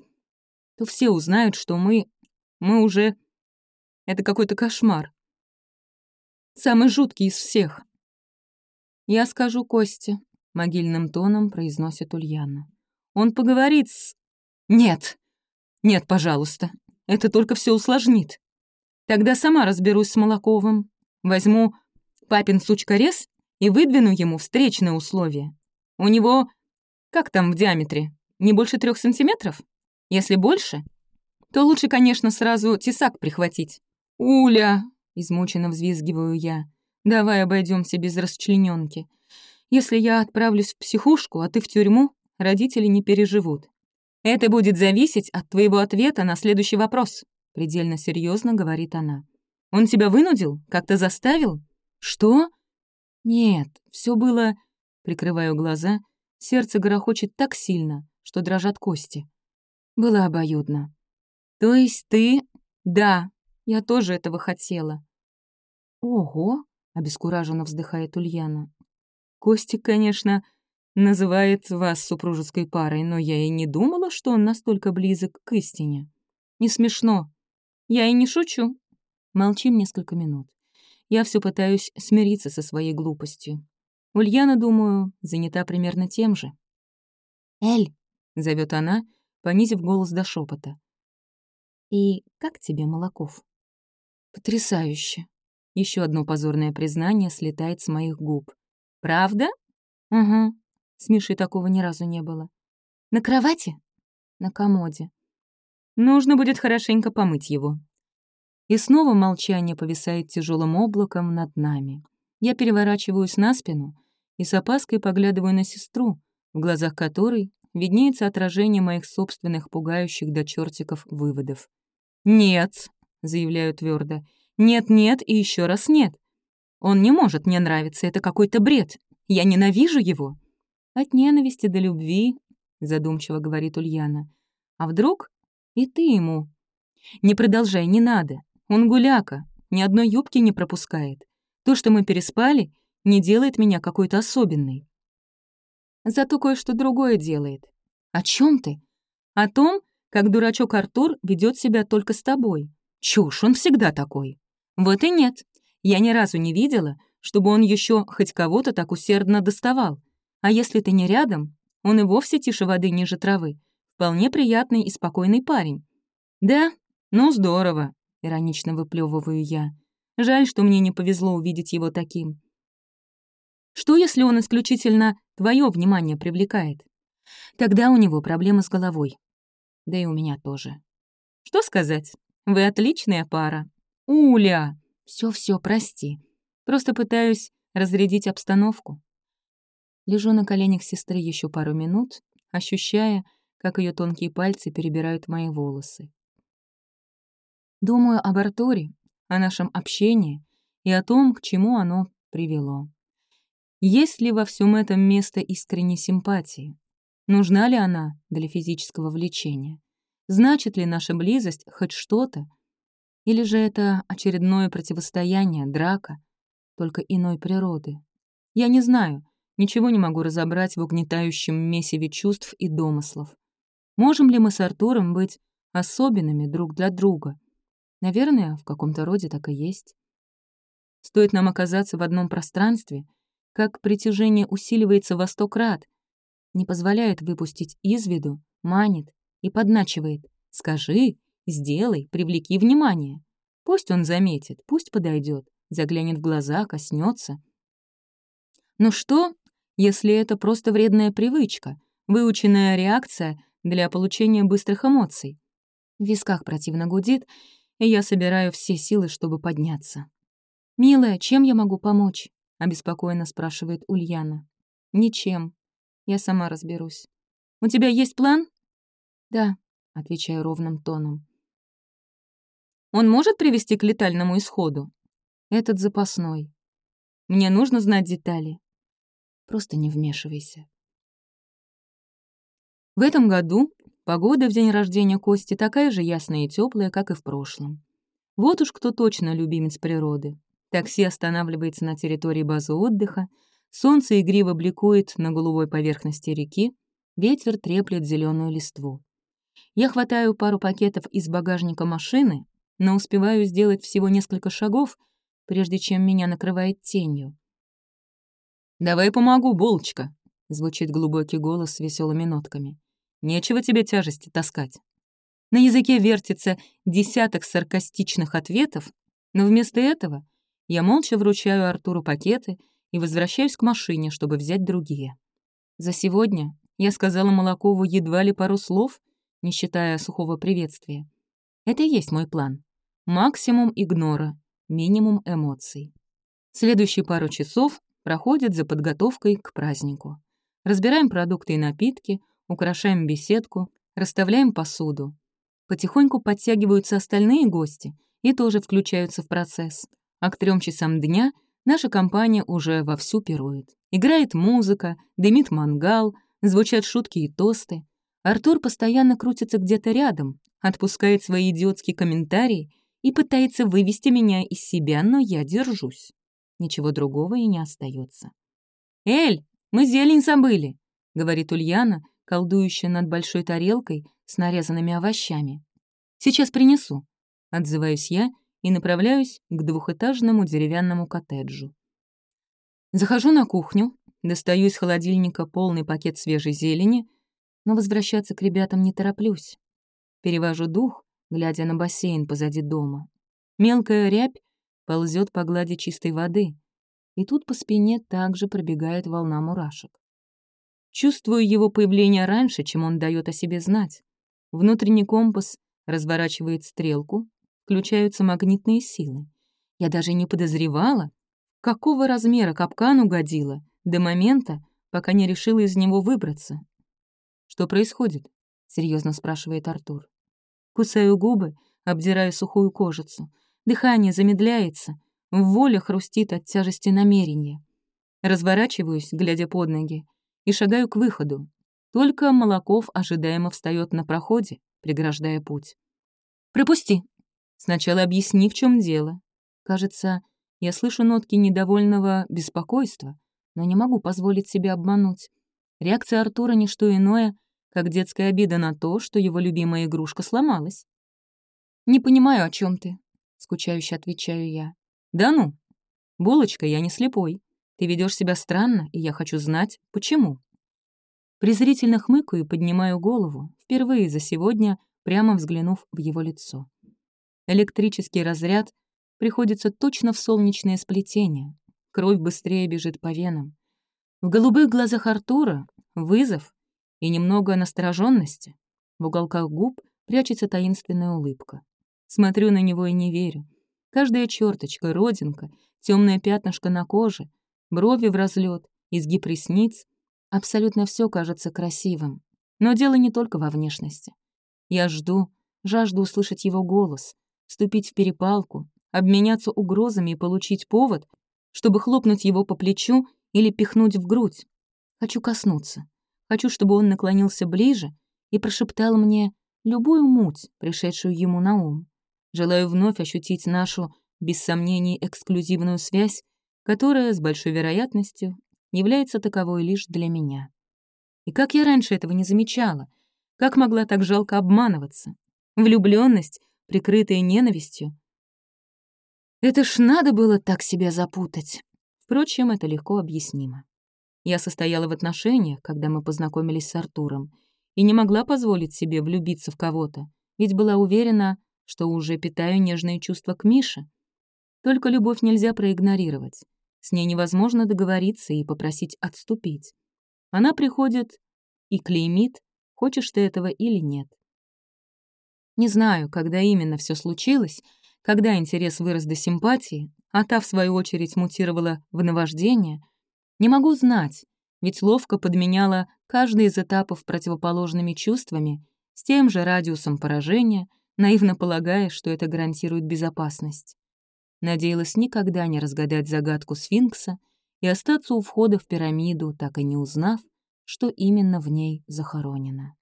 то все узнают, что мы... мы уже... Это какой-то кошмар. Самый жуткий из всех. «Я скажу Косте», — могильным тоном произносит Ульяна. «Он поговорит с...» «Нет! Нет, пожалуйста. Это только все усложнит. Тогда сама разберусь с Молоковым. Возьму папин сучкорез и выдвину ему встречное условие. У него... Как там в диаметре? Не больше трех сантиметров? Если больше, то лучше, конечно, сразу тесак прихватить. «Уля!» — измученно взвизгиваю я. Давай обойдемся без расчлененки. Если я отправлюсь в психушку, а ты в тюрьму, родители не переживут. Это будет зависеть от твоего ответа на следующий вопрос, предельно серьезно говорит она. Он тебя вынудил? Как-то заставил? Что? Нет, все было... Прикрываю глаза, сердце грохочет так сильно, что дрожат кости. Было обоюдно. То есть ты... Да, я тоже этого хотела. Ого, обескураженно вздыхает Ульяна. Костик, конечно, называет вас супружеской парой, но я и не думала, что он настолько близок к истине. Не смешно. Я и не шучу. Молчим несколько минут. Я все пытаюсь смириться со своей глупостью. Ульяна, думаю, занята примерно тем же. «Эль!» — зовет она, понизив голос до шепота. «И как тебе, Молоков?» «Потрясающе!» Еще одно позорное признание слетает с моих губ. «Правда?» «Угу. С Мишей такого ни разу не было». «На кровати?» «На комоде». «Нужно будет хорошенько помыть его». И снова молчание повисает тяжелым облаком над нами. Я переворачиваюсь на спину и с опаской поглядываю на сестру, в глазах которой виднеется отражение моих собственных пугающих до чертиков выводов. «Нет», — заявляю твердо, нет-нет и еще раз нет. Он не может мне нравиться, это какой-то бред. Я ненавижу его. От ненависти до любви, задумчиво говорит Ульяна. А вдруг и ты ему? Не продолжай, не надо. Он гуляка, ни одной юбки не пропускает. То, что мы переспали, не делает меня какой-то особенной. Зато кое-что другое делает. О чем ты? О том, как дурачок Артур ведет себя только с тобой. Чушь, он всегда такой. Вот и нет. Я ни разу не видела, чтобы он еще хоть кого-то так усердно доставал. А если ты не рядом, он и вовсе тише воды ниже травы. Вполне приятный и спокойный парень. Да, ну здорово, иронично выплевываю я. Жаль, что мне не повезло увидеть его таким. Что, если он исключительно твое внимание привлекает? Тогда у него проблемы с головой. Да и у меня тоже. Что сказать? Вы отличная пара. «Уля!» «Все-все, прости. Просто пытаюсь разрядить обстановку». Лежу на коленях сестры еще пару минут, ощущая, как ее тонкие пальцы перебирают мои волосы. Думаю об Артуре, о нашем общении и о том, к чему оно привело. Есть ли во всем этом место искренней симпатии? Нужна ли она для физического влечения? Значит ли наша близость хоть что-то, или же это очередное противостояние, драка, только иной природы? Я не знаю, ничего не могу разобрать в угнетающем месиве чувств и домыслов. Можем ли мы с Артуром быть особенными друг для друга? Наверное, в каком-то роде так и есть. Стоит нам оказаться в одном пространстве, как притяжение усиливается во сто крат, не позволяет выпустить из виду манит и подначивает. «Скажи, сделай, привлеки внимание. Пусть он заметит, пусть подойдет, заглянет в глаза, коснется. Ну что, если это просто вредная привычка, выученная реакция для получения быстрых эмоций? В висках противно гудит, и я собираю все силы, чтобы подняться. «Милая, чем я могу помочь?» — обеспокоенно спрашивает Ульяна. «Ничем. Я сама разберусь. У тебя есть план?» «Да», — отвечаю ровным тоном. «Он может привести к летальному исходу?» «Этот запасной. Мне нужно знать детали. Просто не вмешивайся». В этом году погода в день рождения Кости такая же ясная и теплая, как и в прошлом. Вот уж кто точно любимец природы. Такси останавливается на территории базы отдыха, солнце игриво бликует на голубой поверхности реки, ветер треплет зеленую листву. Я хватаю пару пакетов из багажника машины, но успеваю сделать всего несколько шагов, прежде чем меня накрывает тенью. «Давай помогу, булочка», — звучит глубокий голос с веселыми нотками. «Нечего тебе тяжести таскать». На языке вертится десяток саркастичных ответов, но вместо этого я молча вручаю Артуру пакеты и возвращаюсь к машине, чтобы взять другие. За сегодня я сказала Молокову едва ли пару слов, не считая сухого приветствия. Это и есть мой план. Максимум игнора, минимум эмоций. Следующие пару часов проходят за подготовкой к празднику. Разбираем продукты и напитки, украшаем беседку, расставляем посуду. Потихоньку подтягиваются остальные гости и тоже включаются в процесс а к трем часам дня наша компания уже вовсю пирует. Играет музыка, дымит мангал, звучат шутки и тосты. Артур постоянно крутится где-то рядом, отпускает свои идиотские комментарии и пытается вывести меня из себя, но я держусь. Ничего другого и не остается. «Эль, мы зелень забыли», — говорит Ульяна, колдующая над большой тарелкой с нарезанными овощами. «Сейчас принесу», — отзываюсь я и направляюсь к двухэтажному деревянному коттеджу. Захожу на кухню, достаю из холодильника полный пакет свежей зелени, но возвращаться к ребятам не тороплюсь. Перевожу дух, глядя на бассейн позади дома. Мелкая рябь ползет по глади чистой воды, и тут по спине также пробегает волна мурашек. Чувствую его появление раньше, чем он дает о себе знать. Внутренний компас разворачивает стрелку, включаются магнитные силы. Я даже не подозревала, какого размера капкан угодила до момента, пока не решила из него выбраться. «Что происходит?» — серьезно спрашивает Артур. Кусаю губы, обдирая сухую кожицу. Дыхание замедляется, в воле хрустит от тяжести намерения. Разворачиваюсь, глядя под ноги, и шагаю к выходу. Только Молоков ожидаемо встает на проходе, преграждая путь. «Пропусти!» Сначала объясни, в чем дело. Кажется, я слышу нотки недовольного беспокойства, но не могу позволить себе обмануть. Реакция Артура — не что иное, как детская обида на то, что его любимая игрушка сломалась. «Не понимаю, о чем ты», — скучающе отвечаю я. «Да ну! Булочка, я не слепой. Ты ведешь себя странно, и я хочу знать, почему». Презрительно хмыкаю и поднимаю голову, впервые за сегодня, прямо взглянув в его лицо. Электрический разряд приходится точно в солнечное сплетение. Кровь быстрее бежит по венам. В голубых глазах Артура вызов и немного настороженности. В уголках губ прячется таинственная улыбка. Смотрю на него и не верю. Каждая черточка, родинка, темное пятнышко на коже, брови в разлет, изгиб ресниц — абсолютно все кажется красивым. Но дело не только во внешности. Я жду, жажду услышать его голос, вступить в перепалку, обменяться угрозами и получить повод, чтобы хлопнуть его по плечу или пихнуть в грудь. Хочу коснуться. Хочу, чтобы он наклонился ближе и прошептал мне любую муть, пришедшую ему на ум. Желаю вновь ощутить нашу, без сомнений, эксклюзивную связь, которая, с большой вероятностью, является таковой лишь для меня. И как я раньше этого не замечала? Как могла так жалко обманываться? Влюбленность прикрытые ненавистью. Это ж надо было так себя запутать. Впрочем, это легко объяснимо. Я состояла в отношениях, когда мы познакомились с Артуром, и не могла позволить себе влюбиться в кого-то, ведь была уверена, что уже питаю нежные чувства к Мише. Только любовь нельзя проигнорировать. С ней невозможно договориться и попросить отступить. Она приходит и клеймит, хочешь ты этого или нет. Не знаю, когда именно все случилось, когда интерес вырос до симпатии, а та, в свою очередь, мутировала в наваждение, не могу знать, ведь ловко подменяла каждый из этапов противоположными чувствами с тем же радиусом поражения, наивно полагая, что это гарантирует безопасность. Надеялась никогда не разгадать загадку сфинкса и остаться у входа в пирамиду, так и не узнав, что именно в ней захоронено.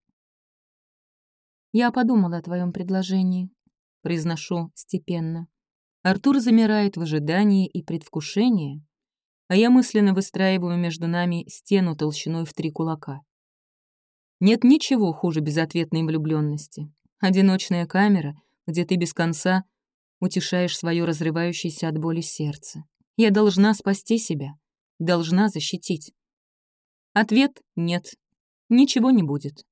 «Я подумала о твоем предложении», — произношу степенно. Артур замирает в ожидании и предвкушении, а я мысленно выстраиваю между нами стену толщиной в три кулака. Нет ничего хуже безответной влюбленности. Одиночная камера, где ты без конца утешаешь свое разрывающееся от боли сердце. Я должна спасти себя, должна защитить. Ответ — нет. Ничего не будет.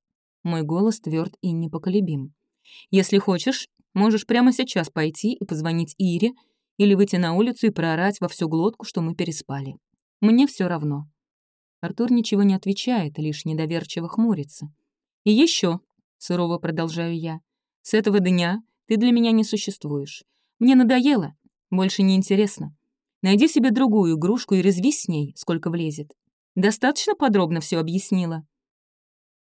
Мой голос тверд и непоколебим. Если хочешь, можешь прямо сейчас пойти и позвонить Ире или выйти на улицу и проорать во всю глотку, что мы переспали. Мне все равно. Артур ничего не отвечает, лишь недоверчиво хмурится. «И еще, сурово продолжаю я, — «с этого дня ты для меня не существуешь. Мне надоело, больше не интересно. Найди себе другую игрушку и резвись с ней, сколько влезет. Достаточно подробно все объяснила?»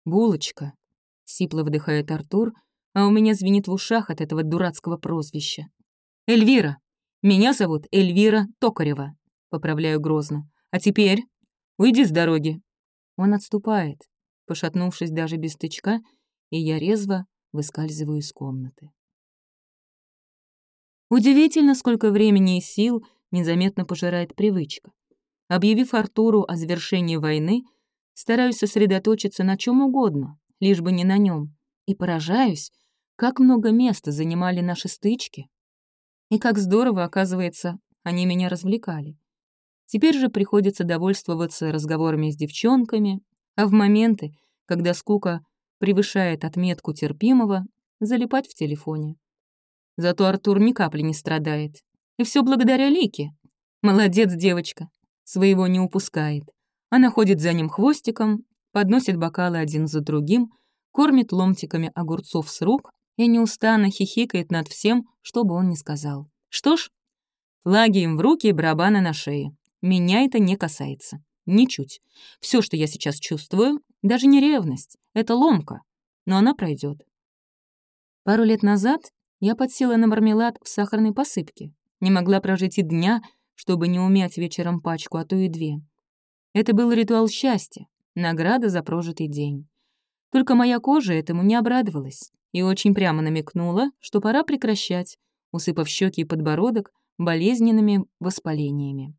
«Булочка», — сипло вдыхает Артур, а у меня звенит в ушах от этого дурацкого прозвища. «Эльвира! Меня зовут Эльвира Токарева», — поправляю грозно. «А теперь уйди с дороги». Он отступает, пошатнувшись даже без тычка, и я резво выскальзываю из комнаты. Удивительно, сколько времени и сил незаметно пожирает привычка. Объявив Артуру о завершении войны, стараюсь сосредоточиться на чем угодно, лишь бы не на нем, и поражаюсь, как много места занимали наши стычки. И как здорово, оказывается, они меня развлекали. Теперь же приходится довольствоваться разговорами с девчонками, а в моменты, когда скука превышает отметку терпимого, залипать в телефоне. Зато Артур ни капли не страдает. И все благодаря Лике. Молодец девочка своего не упускает. Она ходит за ним хвостиком, подносит бокалы один за другим, кормит ломтиками огурцов с рук и неустанно хихикает над всем, что бы он ни сказал. Что ж, флаги им в руки и барабаны на шее. Меня это не касается. Ничуть. Все, что я сейчас чувствую, даже не ревность, это ломка, но она пройдет. Пару лет назад я подсела на мармелад в сахарной посыпке. Не могла прожить и дня, чтобы не умять вечером пачку, а то и две. Это был ритуал счастья, награда за прожитый день. Только моя кожа этому не обрадовалась и очень прямо намекнула, что пора прекращать, усыпав щеки и подбородок болезненными воспалениями.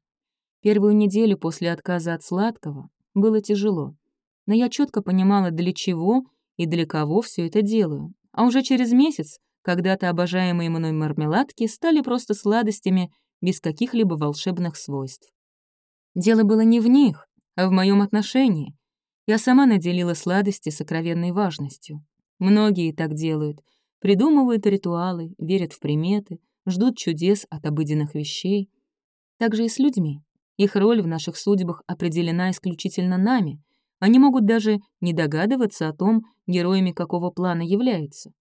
Первую неделю после отказа от сладкого было тяжело, но я четко понимала, для чего и для кого все это делаю. А уже через месяц когда-то обожаемые мной мармеладки стали просто сладостями без каких-либо волшебных свойств. Дело было не в них, а в моем отношении. Я сама наделила сладости сокровенной важностью. Многие так делают, придумывают ритуалы, верят в приметы, ждут чудес от обыденных вещей. Так же и с людьми. Их роль в наших судьбах определена исключительно нами. Они могут даже не догадываться о том, героями какого плана являются.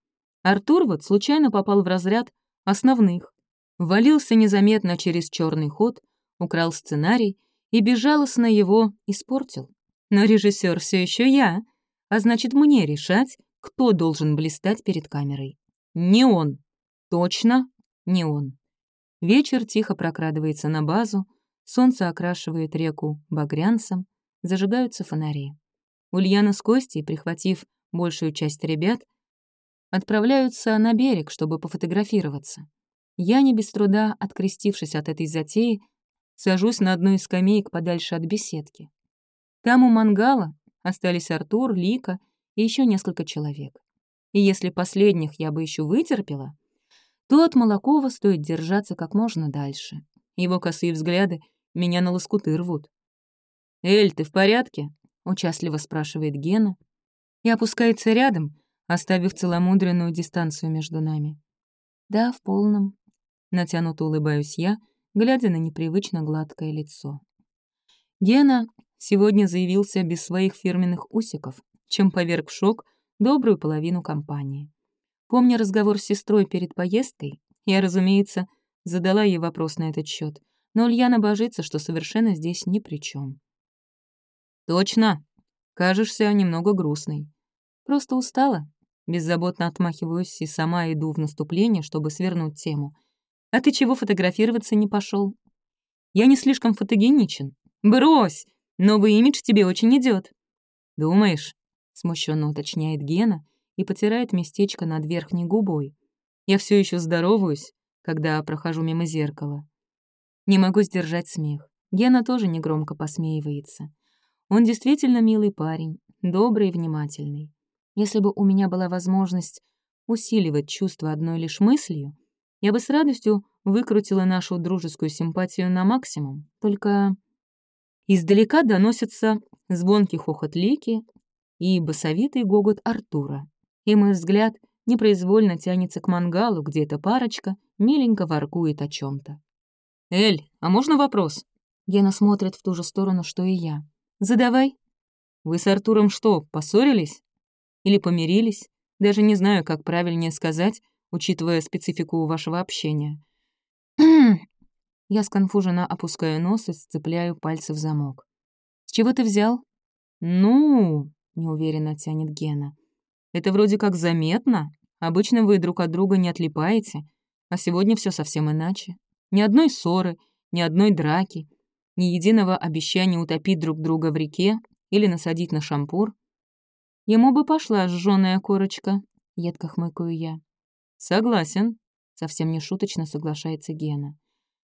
Артур вот случайно попал в разряд основных, валился незаметно через черный ход, украл сценарий и безжалостно его испортил. Но режиссер все еще я, а значит, мне решать, кто должен блистать перед камерой. Не он. Точно не он. Вечер тихо прокрадывается на базу, солнце окрашивает реку багрянцем, зажигаются фонари. Ульяна с Костей, прихватив большую часть ребят, отправляются на берег, чтобы пофотографироваться. Я не без труда, открестившись от этой затеи, сажусь на одну из скамеек подальше от беседки. Там у мангала остались Артур, Лика и еще несколько человек. И если последних я бы еще вытерпела, то от Молокова стоит держаться как можно дальше. Его косые взгляды меня на лоскуты рвут. «Эль, ты в порядке?» — участливо спрашивает Гена. и опускается рядом, оставив целомудренную дистанцию между нами. «Да, в полном», — натянуто улыбаюсь я, глядя на непривычно гладкое лицо. Гена сегодня заявился без своих фирменных усиков, чем поверг в шок добрую половину компании. Помня разговор с сестрой перед поездкой, я, разумеется, задала ей вопрос на этот счет, но Ульяна божится, что совершенно здесь ни при чем. «Точно. Кажешься немного грустной. Просто устала. Беззаботно отмахиваюсь и сама иду в наступление, чтобы свернуть тему. А ты чего фотографироваться не пошел? Я не слишком фотогеничен. Брось! Новый имидж тебе очень идет. Думаешь? Смущенно уточняет Гена и потирает местечко над верхней губой. Я все еще здороваюсь, когда прохожу мимо зеркала. Не могу сдержать смех. Гена тоже негромко посмеивается. Он действительно милый парень, добрый и внимательный. Если бы у меня была возможность усиливать чувство одной лишь мыслью, я бы с радостью выкрутила нашу дружескую симпатию на максимум. Только издалека доносится звонкий хохот Лики и басовитый гогот Артура. И мой взгляд непроизвольно тянется к мангалу, где эта парочка миленько воркует о чем то «Эль, а можно вопрос?» Гена смотрит в ту же сторону, что и я. «Задавай». «Вы с Артуром что, поссорились?» Или помирились? Даже не знаю, как правильнее сказать, учитывая специфику вашего общения. Я сконфуженно опускаю нос и сцепляю пальцы в замок. «С чего ты взял?» «Ну...» — неуверенно тянет Гена. «Это вроде как заметно. Обычно вы друг от друга не отлипаете, а сегодня все совсем иначе. Ни одной ссоры, ни одной драки, ни единого обещания утопить друг друга в реке или насадить на шампур. Ему бы пошла сжёная корочка, едко хмыкаю я. Согласен, совсем не шуточно соглашается Гена.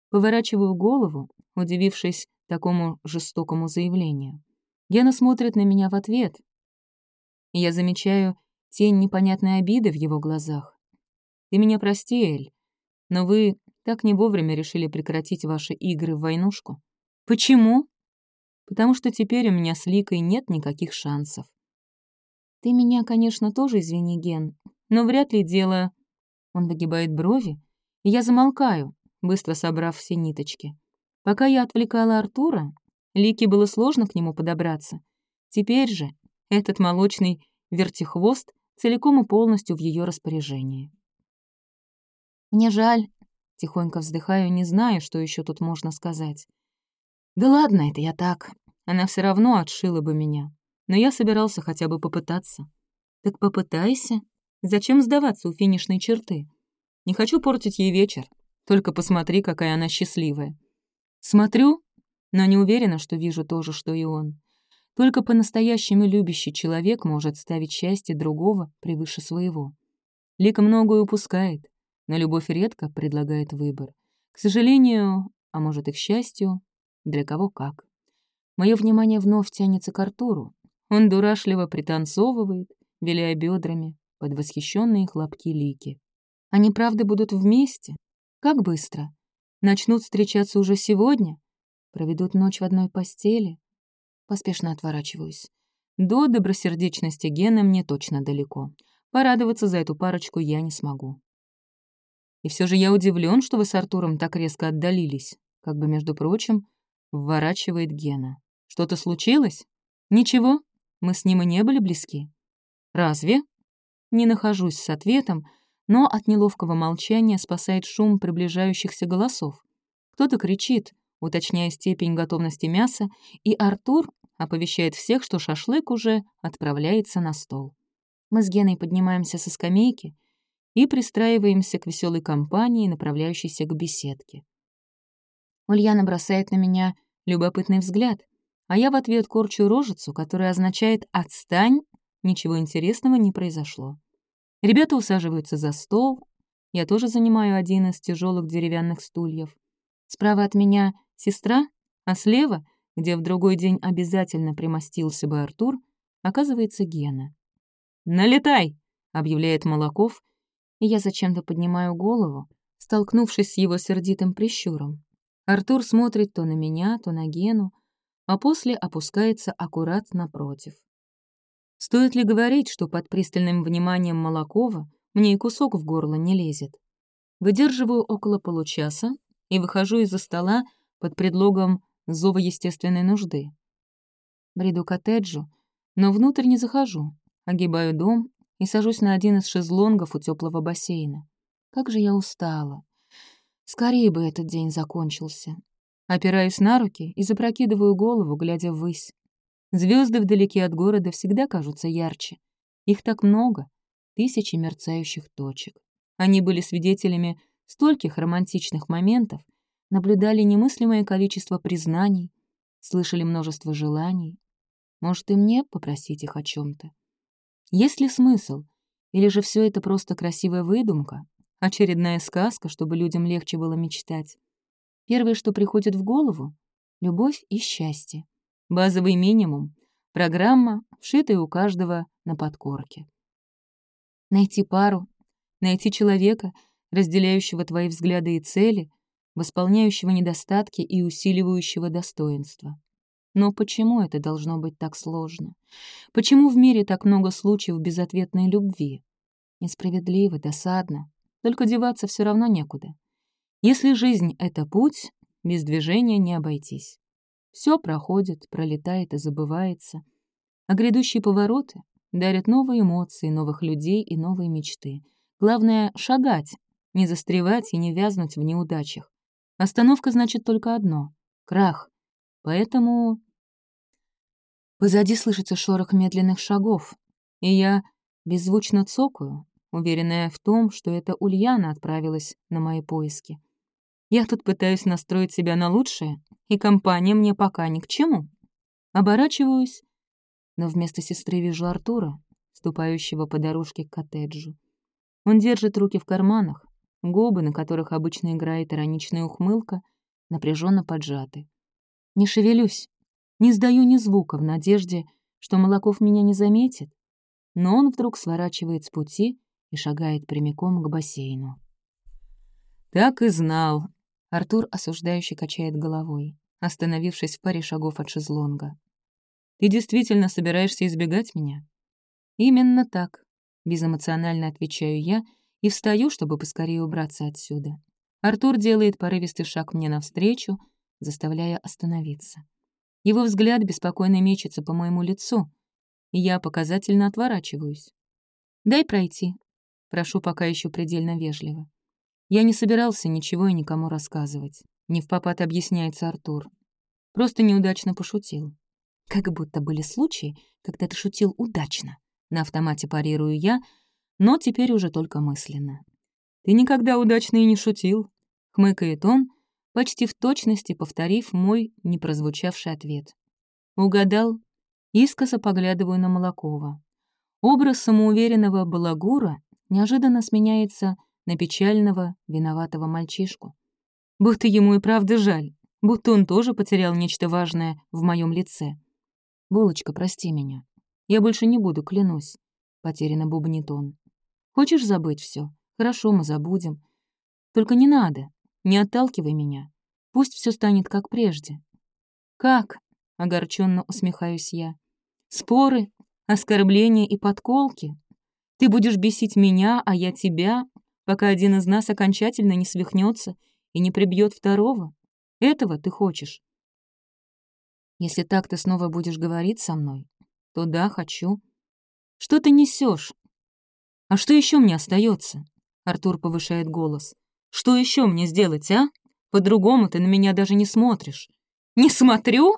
Поворачиваю голову, удивившись такому жестокому заявлению. Гена смотрит на меня в ответ. Я замечаю тень непонятной обиды в его глазах. Ты меня прости, Эль, но вы так не вовремя решили прекратить ваши игры в войнушку. Почему? Потому что теперь у меня с Ликой нет никаких шансов. Ты меня, конечно, тоже извини, Ген, но вряд ли дело... Он выгибает брови, и я замолкаю, быстро собрав все ниточки. Пока я отвлекала Артура, Лике было сложно к нему подобраться. Теперь же этот молочный вертихвост целиком и полностью в ее распоряжении. «Мне жаль», — тихонько вздыхаю, не знаю, что еще тут можно сказать. «Да ладно, это я так. Она все равно отшила бы меня но я собирался хотя бы попытаться. Так попытайся. Зачем сдаваться у финишной черты? Не хочу портить ей вечер. Только посмотри, какая она счастливая. Смотрю, но не уверена, что вижу то же, что и он. Только по-настоящему любящий человек может ставить счастье другого превыше своего. Лика многое упускает, но любовь редко предлагает выбор. К сожалению, а может и к счастью, для кого как. Мое внимание вновь тянется к Артуру, он дурашливо пританцовывает, виляя бедрами под восхищенные хлопки Лики. Они правда будут вместе? Как быстро? Начнут встречаться уже сегодня? Проведут ночь в одной постели? Поспешно отворачиваюсь. До добросердечности Гены мне точно далеко. Порадоваться за эту парочку я не смогу. И все же я удивлен, что вы с Артуром так резко отдалились. Как бы, между прочим, вворачивает Гена. Что-то случилось? Ничего? Мы с ним и не были близки. Разве? Не нахожусь с ответом, но от неловкого молчания спасает шум приближающихся голосов. Кто-то кричит, уточняя степень готовности мяса, и Артур оповещает всех, что шашлык уже отправляется на стол. Мы с Геной поднимаемся со скамейки и пристраиваемся к веселой компании, направляющейся к беседке. Ульяна бросает на меня любопытный взгляд — а я в ответ корчу рожицу, которая означает «отстань», ничего интересного не произошло. Ребята усаживаются за стол, я тоже занимаю один из тяжелых деревянных стульев. Справа от меня сестра, а слева, где в другой день обязательно примостился бы Артур, оказывается Гена. «Налетай!» — объявляет Молоков, и я зачем-то поднимаю голову, столкнувшись с его сердитым прищуром. Артур смотрит то на меня, то на Гену, а после опускается аккурат напротив. Стоит ли говорить, что под пристальным вниманием Молокова мне и кусок в горло не лезет? Выдерживаю около получаса и выхожу из-за стола под предлогом зова естественной нужды. Бреду коттеджу, но внутрь не захожу, огибаю дом и сажусь на один из шезлонгов у теплого бассейна. Как же я устала. Скорее бы этот день закончился. Опираюсь на руки и запрокидываю голову, глядя ввысь. Звезды вдалеке от города всегда кажутся ярче. Их так много, тысячи мерцающих точек. Они были свидетелями стольких романтичных моментов, наблюдали немыслимое количество признаний, слышали множество желаний. Может, и мне попросить их о чем то Есть ли смысл? Или же все это просто красивая выдумка? Очередная сказка, чтобы людям легче было мечтать? Первое, что приходит в голову — любовь и счастье. Базовый минимум — программа, вшитая у каждого на подкорке. Найти пару, найти человека, разделяющего твои взгляды и цели, восполняющего недостатки и усиливающего достоинства. Но почему это должно быть так сложно? Почему в мире так много случаев безответной любви? Несправедливо, досадно. Только деваться все равно некуда. Если жизнь — это путь, без движения не обойтись. Все проходит, пролетает и забывается. А грядущие повороты дарят новые эмоции, новых людей и новые мечты. Главное — шагать, не застревать и не вязнуть в неудачах. Остановка значит только одно — крах. Поэтому... Позади слышится шорох медленных шагов, и я беззвучно цокаю, уверенная в том, что это Ульяна отправилась на мои поиски. Я тут пытаюсь настроить себя на лучшее, и компания мне пока ни к чему. Оборачиваюсь, но вместо сестры вижу Артура, ступающего по дорожке к коттеджу. Он держит руки в карманах, Губы, на которых обычно играет ироничная ухмылка, напряженно поджаты. Не шевелюсь, не сдаю ни звука в надежде, что Молоков меня не заметит, но он вдруг сворачивает с пути и шагает прямиком к бассейну. «Так и знал», — Артур осуждающе качает головой, остановившись в паре шагов от шезлонга. «Ты действительно собираешься избегать меня?» «Именно так», — безэмоционально отвечаю я и встаю, чтобы поскорее убраться отсюда. Артур делает порывистый шаг мне навстречу, заставляя остановиться. Его взгляд беспокойно мечется по моему лицу, и я показательно отворачиваюсь. «Дай пройти», — прошу пока еще предельно вежливо. Я не собирался ничего и никому рассказывать. Не в попад объясняется Артур. Просто неудачно пошутил. Как будто были случаи, когда ты шутил удачно. На автомате парирую я, но теперь уже только мысленно. «Ты никогда удачно и не шутил», — хмыкает он, почти в точности повторив мой непрозвучавший ответ. Угадал, искоса поглядываю на Молокова. Образ самоуверенного балагура неожиданно сменяется на печального, виноватого мальчишку. Будто ему и правда жаль, будто он тоже потерял нечто важное в моем лице. «Булочка, прости меня. Я больше не буду, клянусь», — потерянно бубнит он. Хочешь забыть все? Хорошо, мы забудем. Только не надо, не отталкивай меня. Пусть все станет как прежде. Как? Огорченно усмехаюсь я. Споры, оскорбления и подколки. Ты будешь бесить меня, а я тебя, пока один из нас окончательно не свихнется и не прибьет второго. Этого ты хочешь. Если так ты снова будешь говорить со мной, то да, хочу. Что ты несешь? «А что еще мне остается? Артур повышает голос. «Что еще мне сделать, а? По-другому ты на меня даже не смотришь». «Не смотрю?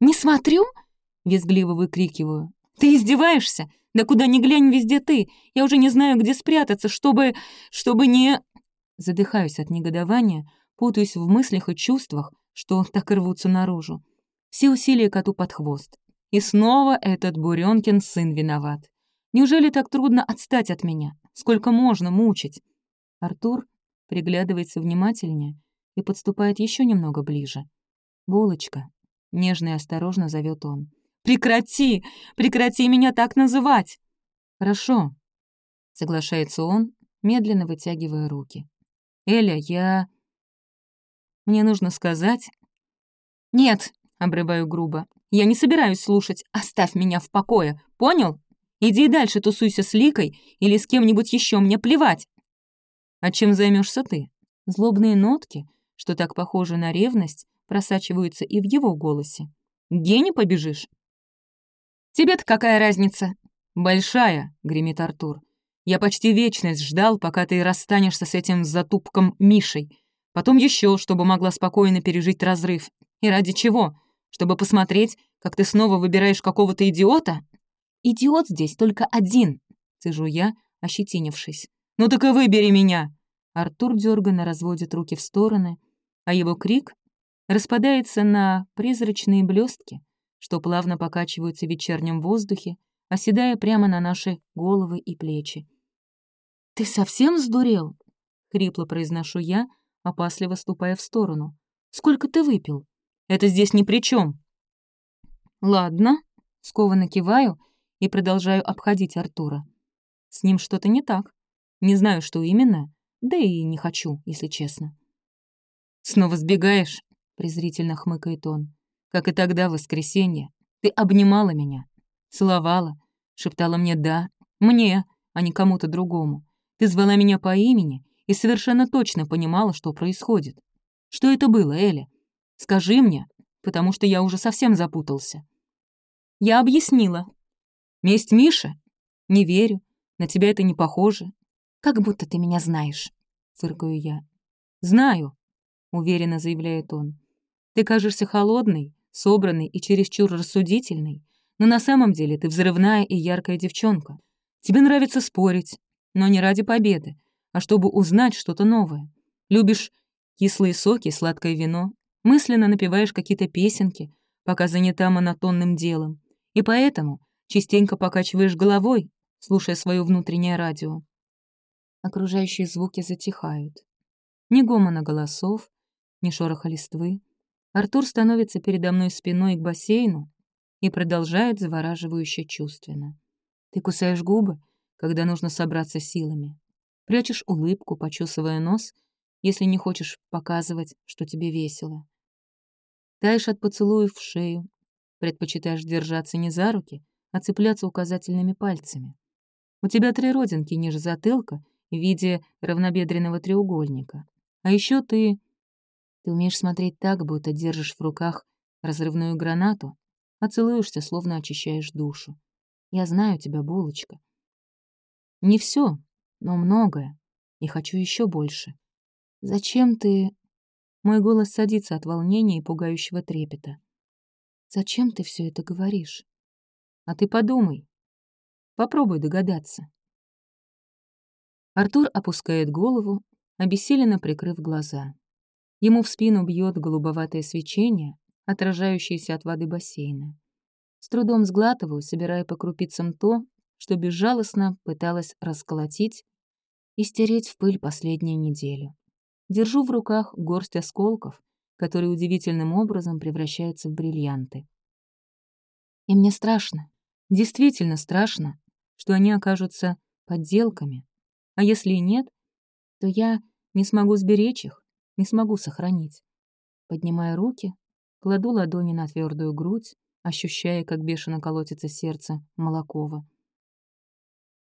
Не смотрю?» — визгливо выкрикиваю. «Ты издеваешься? Да куда ни глянь, везде ты. Я уже не знаю, где спрятаться, чтобы... чтобы не...» Задыхаюсь от негодования, путаюсь в мыслях и чувствах, что так рвутся наружу. Все усилия коту под хвост. И снова этот Буренкин сын виноват. Неужели так трудно отстать от меня? Сколько можно мучить? Артур приглядывается внимательнее и подступает еще немного ближе. «Булочка», — нежно и осторожно зовет он. «Прекрати! Прекрати меня так называть!» «Хорошо», — соглашается он, медленно вытягивая руки. «Эля, я...» «Мне нужно сказать...» «Нет», — обрываю грубо, — «я не собираюсь слушать. Оставь меня в покое. понял? Иди дальше тусуйся с Ликой или с кем-нибудь еще, мне плевать. А чем займешься ты? Злобные нотки, что так похожи на ревность, просачиваются и в его голосе. Гене побежишь? Тебе-то какая разница? Большая, гремит Артур. Я почти вечность ждал, пока ты расстанешься с этим затупком Мишей. Потом еще, чтобы могла спокойно пережить разрыв. И ради чего? Чтобы посмотреть, как ты снова выбираешь какого-то идиота? Идиот здесь только один, цежу я, ощетинившись. Ну так и выбери меня. Артур дёрганно разводит руки в стороны, а его крик распадается на призрачные блестки, что плавно покачиваются в вечернем воздухе, оседая прямо на наши головы и плечи. «Ты совсем сдурел?» — хрипло произношу я, опасливо ступая в сторону. «Сколько ты выпил? Это здесь ни при чем. «Ладно», — скованно киваю и продолжаю обходить Артура. С ним что-то не так. Не знаю, что именно, да и не хочу, если честно. «Снова сбегаешь?» — презрительно хмыкает он. «Как и тогда, в воскресенье. Ты обнимала меня, целовала, шептала мне «да», мне, а не кому-то другому. Ты звала меня по имени и совершенно точно понимала, что происходит. Что это было, Эля? Скажи мне, потому что я уже совсем запутался. Я объяснила. Месть Миша? Не верю. На тебя это не похоже. Как будто ты меня знаешь, фыркаю я. Знаю, уверенно заявляет он. Ты кажешься холодной, собранной и чересчур рассудительной, но на самом деле ты взрывная и яркая девчонка. Тебе нравится спорить, но не ради победы, а чтобы узнать что-то новое. Любишь кислые соки, сладкое вино, мысленно напеваешь какие-то песенки, пока занята монотонным делом, и поэтому частенько покачиваешь головой, слушая свое внутреннее радио. Окружающие звуки затихают. Ни гомона голосов, ни шороха листвы. Артур становится передо мной спиной к бассейну и продолжает завораживающе чувственно. Ты кусаешь губы, когда нужно собраться силами. Прячешь улыбку, почесывая нос, если не хочешь показывать, что тебе весело. Таешь от поцелуев в шею, предпочитаешь держаться не за руки, а цепляться указательными пальцами. У тебя три родинки ниже затылка в виде равнобедренного треугольника. А еще ты... Ты умеешь смотреть так, будто держишь в руках разрывную гранату, а целуешься, словно очищаешь душу. Я знаю тебя, булочка. Не все, но многое, и хочу еще больше. Зачем ты... Мой голос садится от волнения и пугающего трепета. Зачем ты все это говоришь? А ты подумай. Попробуй догадаться. Артур опускает голову, обессиленно прикрыв глаза. Ему в спину бьет голубоватое свечение, отражающееся от воды бассейна. С трудом сглатываю, собирая по крупицам то, что безжалостно пыталась расколотить и стереть в пыль последнюю неделю. Держу в руках горсть осколков, которые удивительным образом превращаются в бриллианты. И мне страшно, действительно страшно, что они окажутся подделками. А если и нет, то я не смогу сберечь их, не смогу сохранить. Поднимая руки, кладу ладони на твердую грудь, ощущая, как бешено колотится сердце Молокова.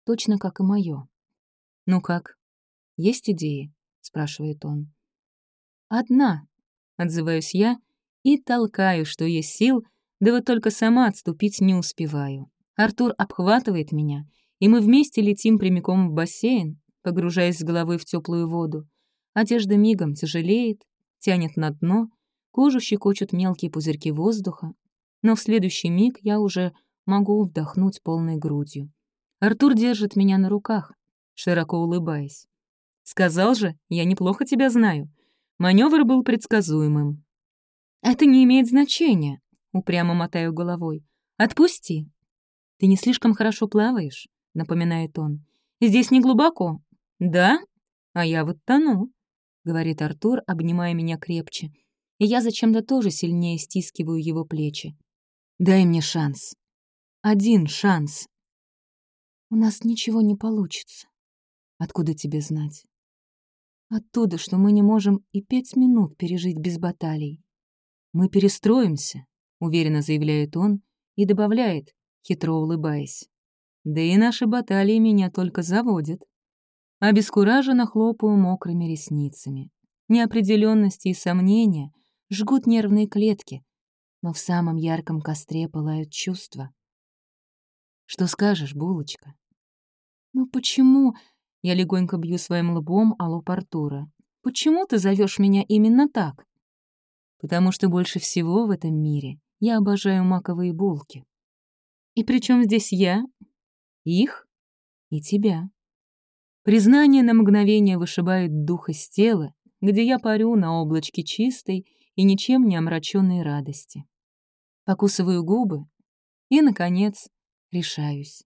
Точно как и мое. «Ну как? Есть идеи?» — спрашивает он. «Одна», — отзываюсь я и толкаю, что есть сил, да вот только сама отступить не успеваю. Артур обхватывает меня, и мы вместе летим прямиком в бассейн, погружаясь с головой в теплую воду. Одежда мигом тяжелеет, тянет на дно, кожу щекочут мелкие пузырьки воздуха, но в следующий миг я уже могу вдохнуть полной грудью. Артур держит меня на руках, широко улыбаясь. «Сказал же, я неплохо тебя знаю. Маневр был предсказуемым». «Это не имеет значения», — упрямо мотаю головой. «Отпусти». «Ты не слишком хорошо плаваешь», — напоминает он. «Здесь не глубоко». «Да? А я вот тону», — говорит Артур, обнимая меня крепче. И я зачем-то тоже сильнее стискиваю его плечи. «Дай мне шанс. Один шанс». «У нас ничего не получится», Откуда тебе знать? Оттуда, что мы не можем и пять минут пережить без баталий. Мы перестроимся, уверенно заявляет он и добавляет, хитро улыбаясь. Да и наши баталии меня только заводят. Обескураженно хлопаю мокрыми ресницами. Неопределенности и сомнения жгут нервные клетки, но в самом ярком костре пылают чувства. Что скажешь, булочка? Ну почему... Я легонько бью своим лбом о лоб Артура. Почему ты зовешь меня именно так? Потому что больше всего в этом мире я обожаю маковые булки. И при чем здесь я? Их и тебя. Признание на мгновение вышибает дух из тела, где я парю на облачке чистой и ничем не омраченной радости. Покусываю губы и, наконец, решаюсь.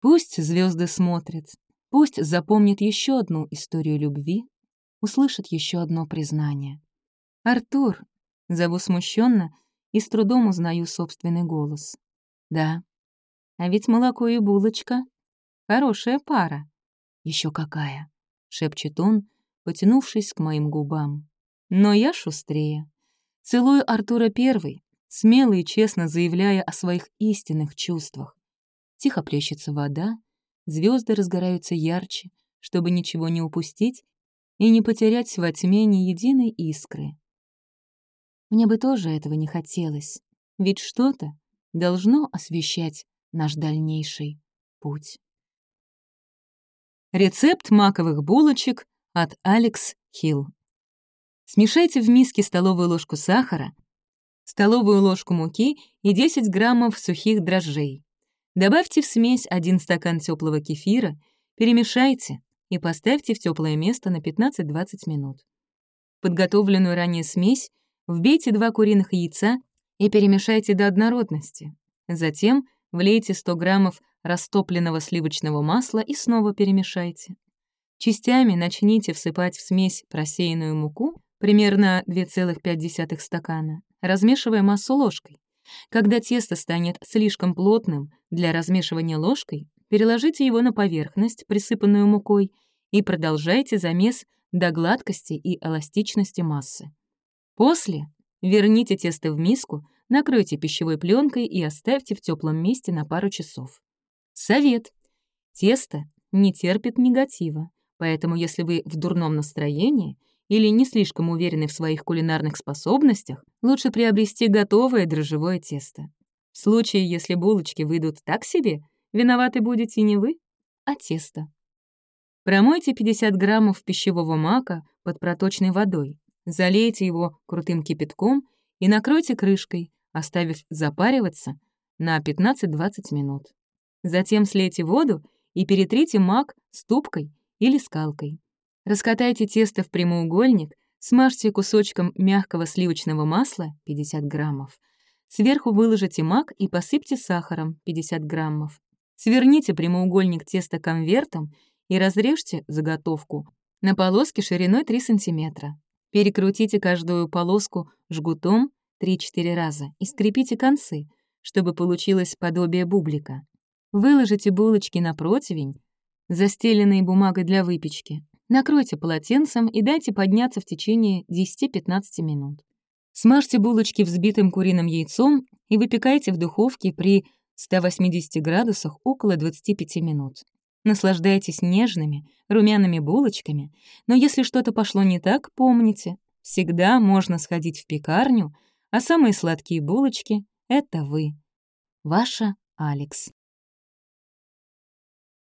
Пусть звезды смотрят, пусть запомнит еще одну историю любви, услышит еще одно признание. «Артур!» — зову смущенно и с трудом узнаю собственный голос. «Да. А ведь молоко и булочка — хорошая пара». Еще какая!» — шепчет он, потянувшись к моим губам. Но я шустрее. Целую Артура первый, смело и честно заявляя о своих истинных чувствах. Тихо плещется вода, звезды разгораются ярче, чтобы ничего не упустить и не потерять во тьме ни единой искры. Мне бы тоже этого не хотелось, ведь что-то должно освещать наш дальнейший путь. Рецепт маковых булочек от Алекс Хилл. Смешайте в миске столовую ложку сахара, столовую ложку муки и 10 граммов сухих дрожжей. Добавьте в смесь 1 стакан теплого кефира, перемешайте и поставьте в теплое место на 15-20 минут. Подготовленную ранее смесь вбейте 2 куриных яйца и перемешайте до однородности. Затем влейте 100 граммов растопленного сливочного масла и снова перемешайте. Частями начните всыпать в смесь просеянную муку, примерно 2,5 стакана, размешивая массу ложкой. Когда тесто станет слишком плотным для размешивания ложкой, переложите его на поверхность, присыпанную мукой, и продолжайте замес до гладкости и эластичности массы. После верните тесто в миску, накройте пищевой пленкой и оставьте в теплом месте на пару часов. Совет. Тесто не терпит негатива, поэтому если вы в дурном настроении или не слишком уверены в своих кулинарных способностях, лучше приобрести готовое дрожжевое тесто. В случае, если булочки выйдут так себе, виноваты будете не вы, а тесто. Промойте 50 граммов пищевого мака под проточной водой, залейте его крутым кипятком и накройте крышкой, оставив запариваться на 15-20 минут. Затем слейте воду и перетрите мак ступкой или скалкой. Раскатайте тесто в прямоугольник, смажьте кусочком мягкого сливочного масла 50 граммов. Сверху выложите мак и посыпьте сахаром 50 граммов. Сверните прямоугольник теста конвертом и разрежьте заготовку на полоски шириной 3 см. Перекрутите каждую полоску жгутом 3-4 раза и скрепите концы, чтобы получилось подобие бублика. Выложите булочки на противень, застеленный бумагой для выпечки. Накройте полотенцем и дайте подняться в течение 10-15 минут. Смажьте булочки взбитым куриным яйцом и выпекайте в духовке при 180 градусах около 25 минут. Наслаждайтесь нежными, румяными булочками, но если что-то пошло не так, помните, всегда можно сходить в пекарню, а самые сладкие булочки — это вы. Ваша Алекс.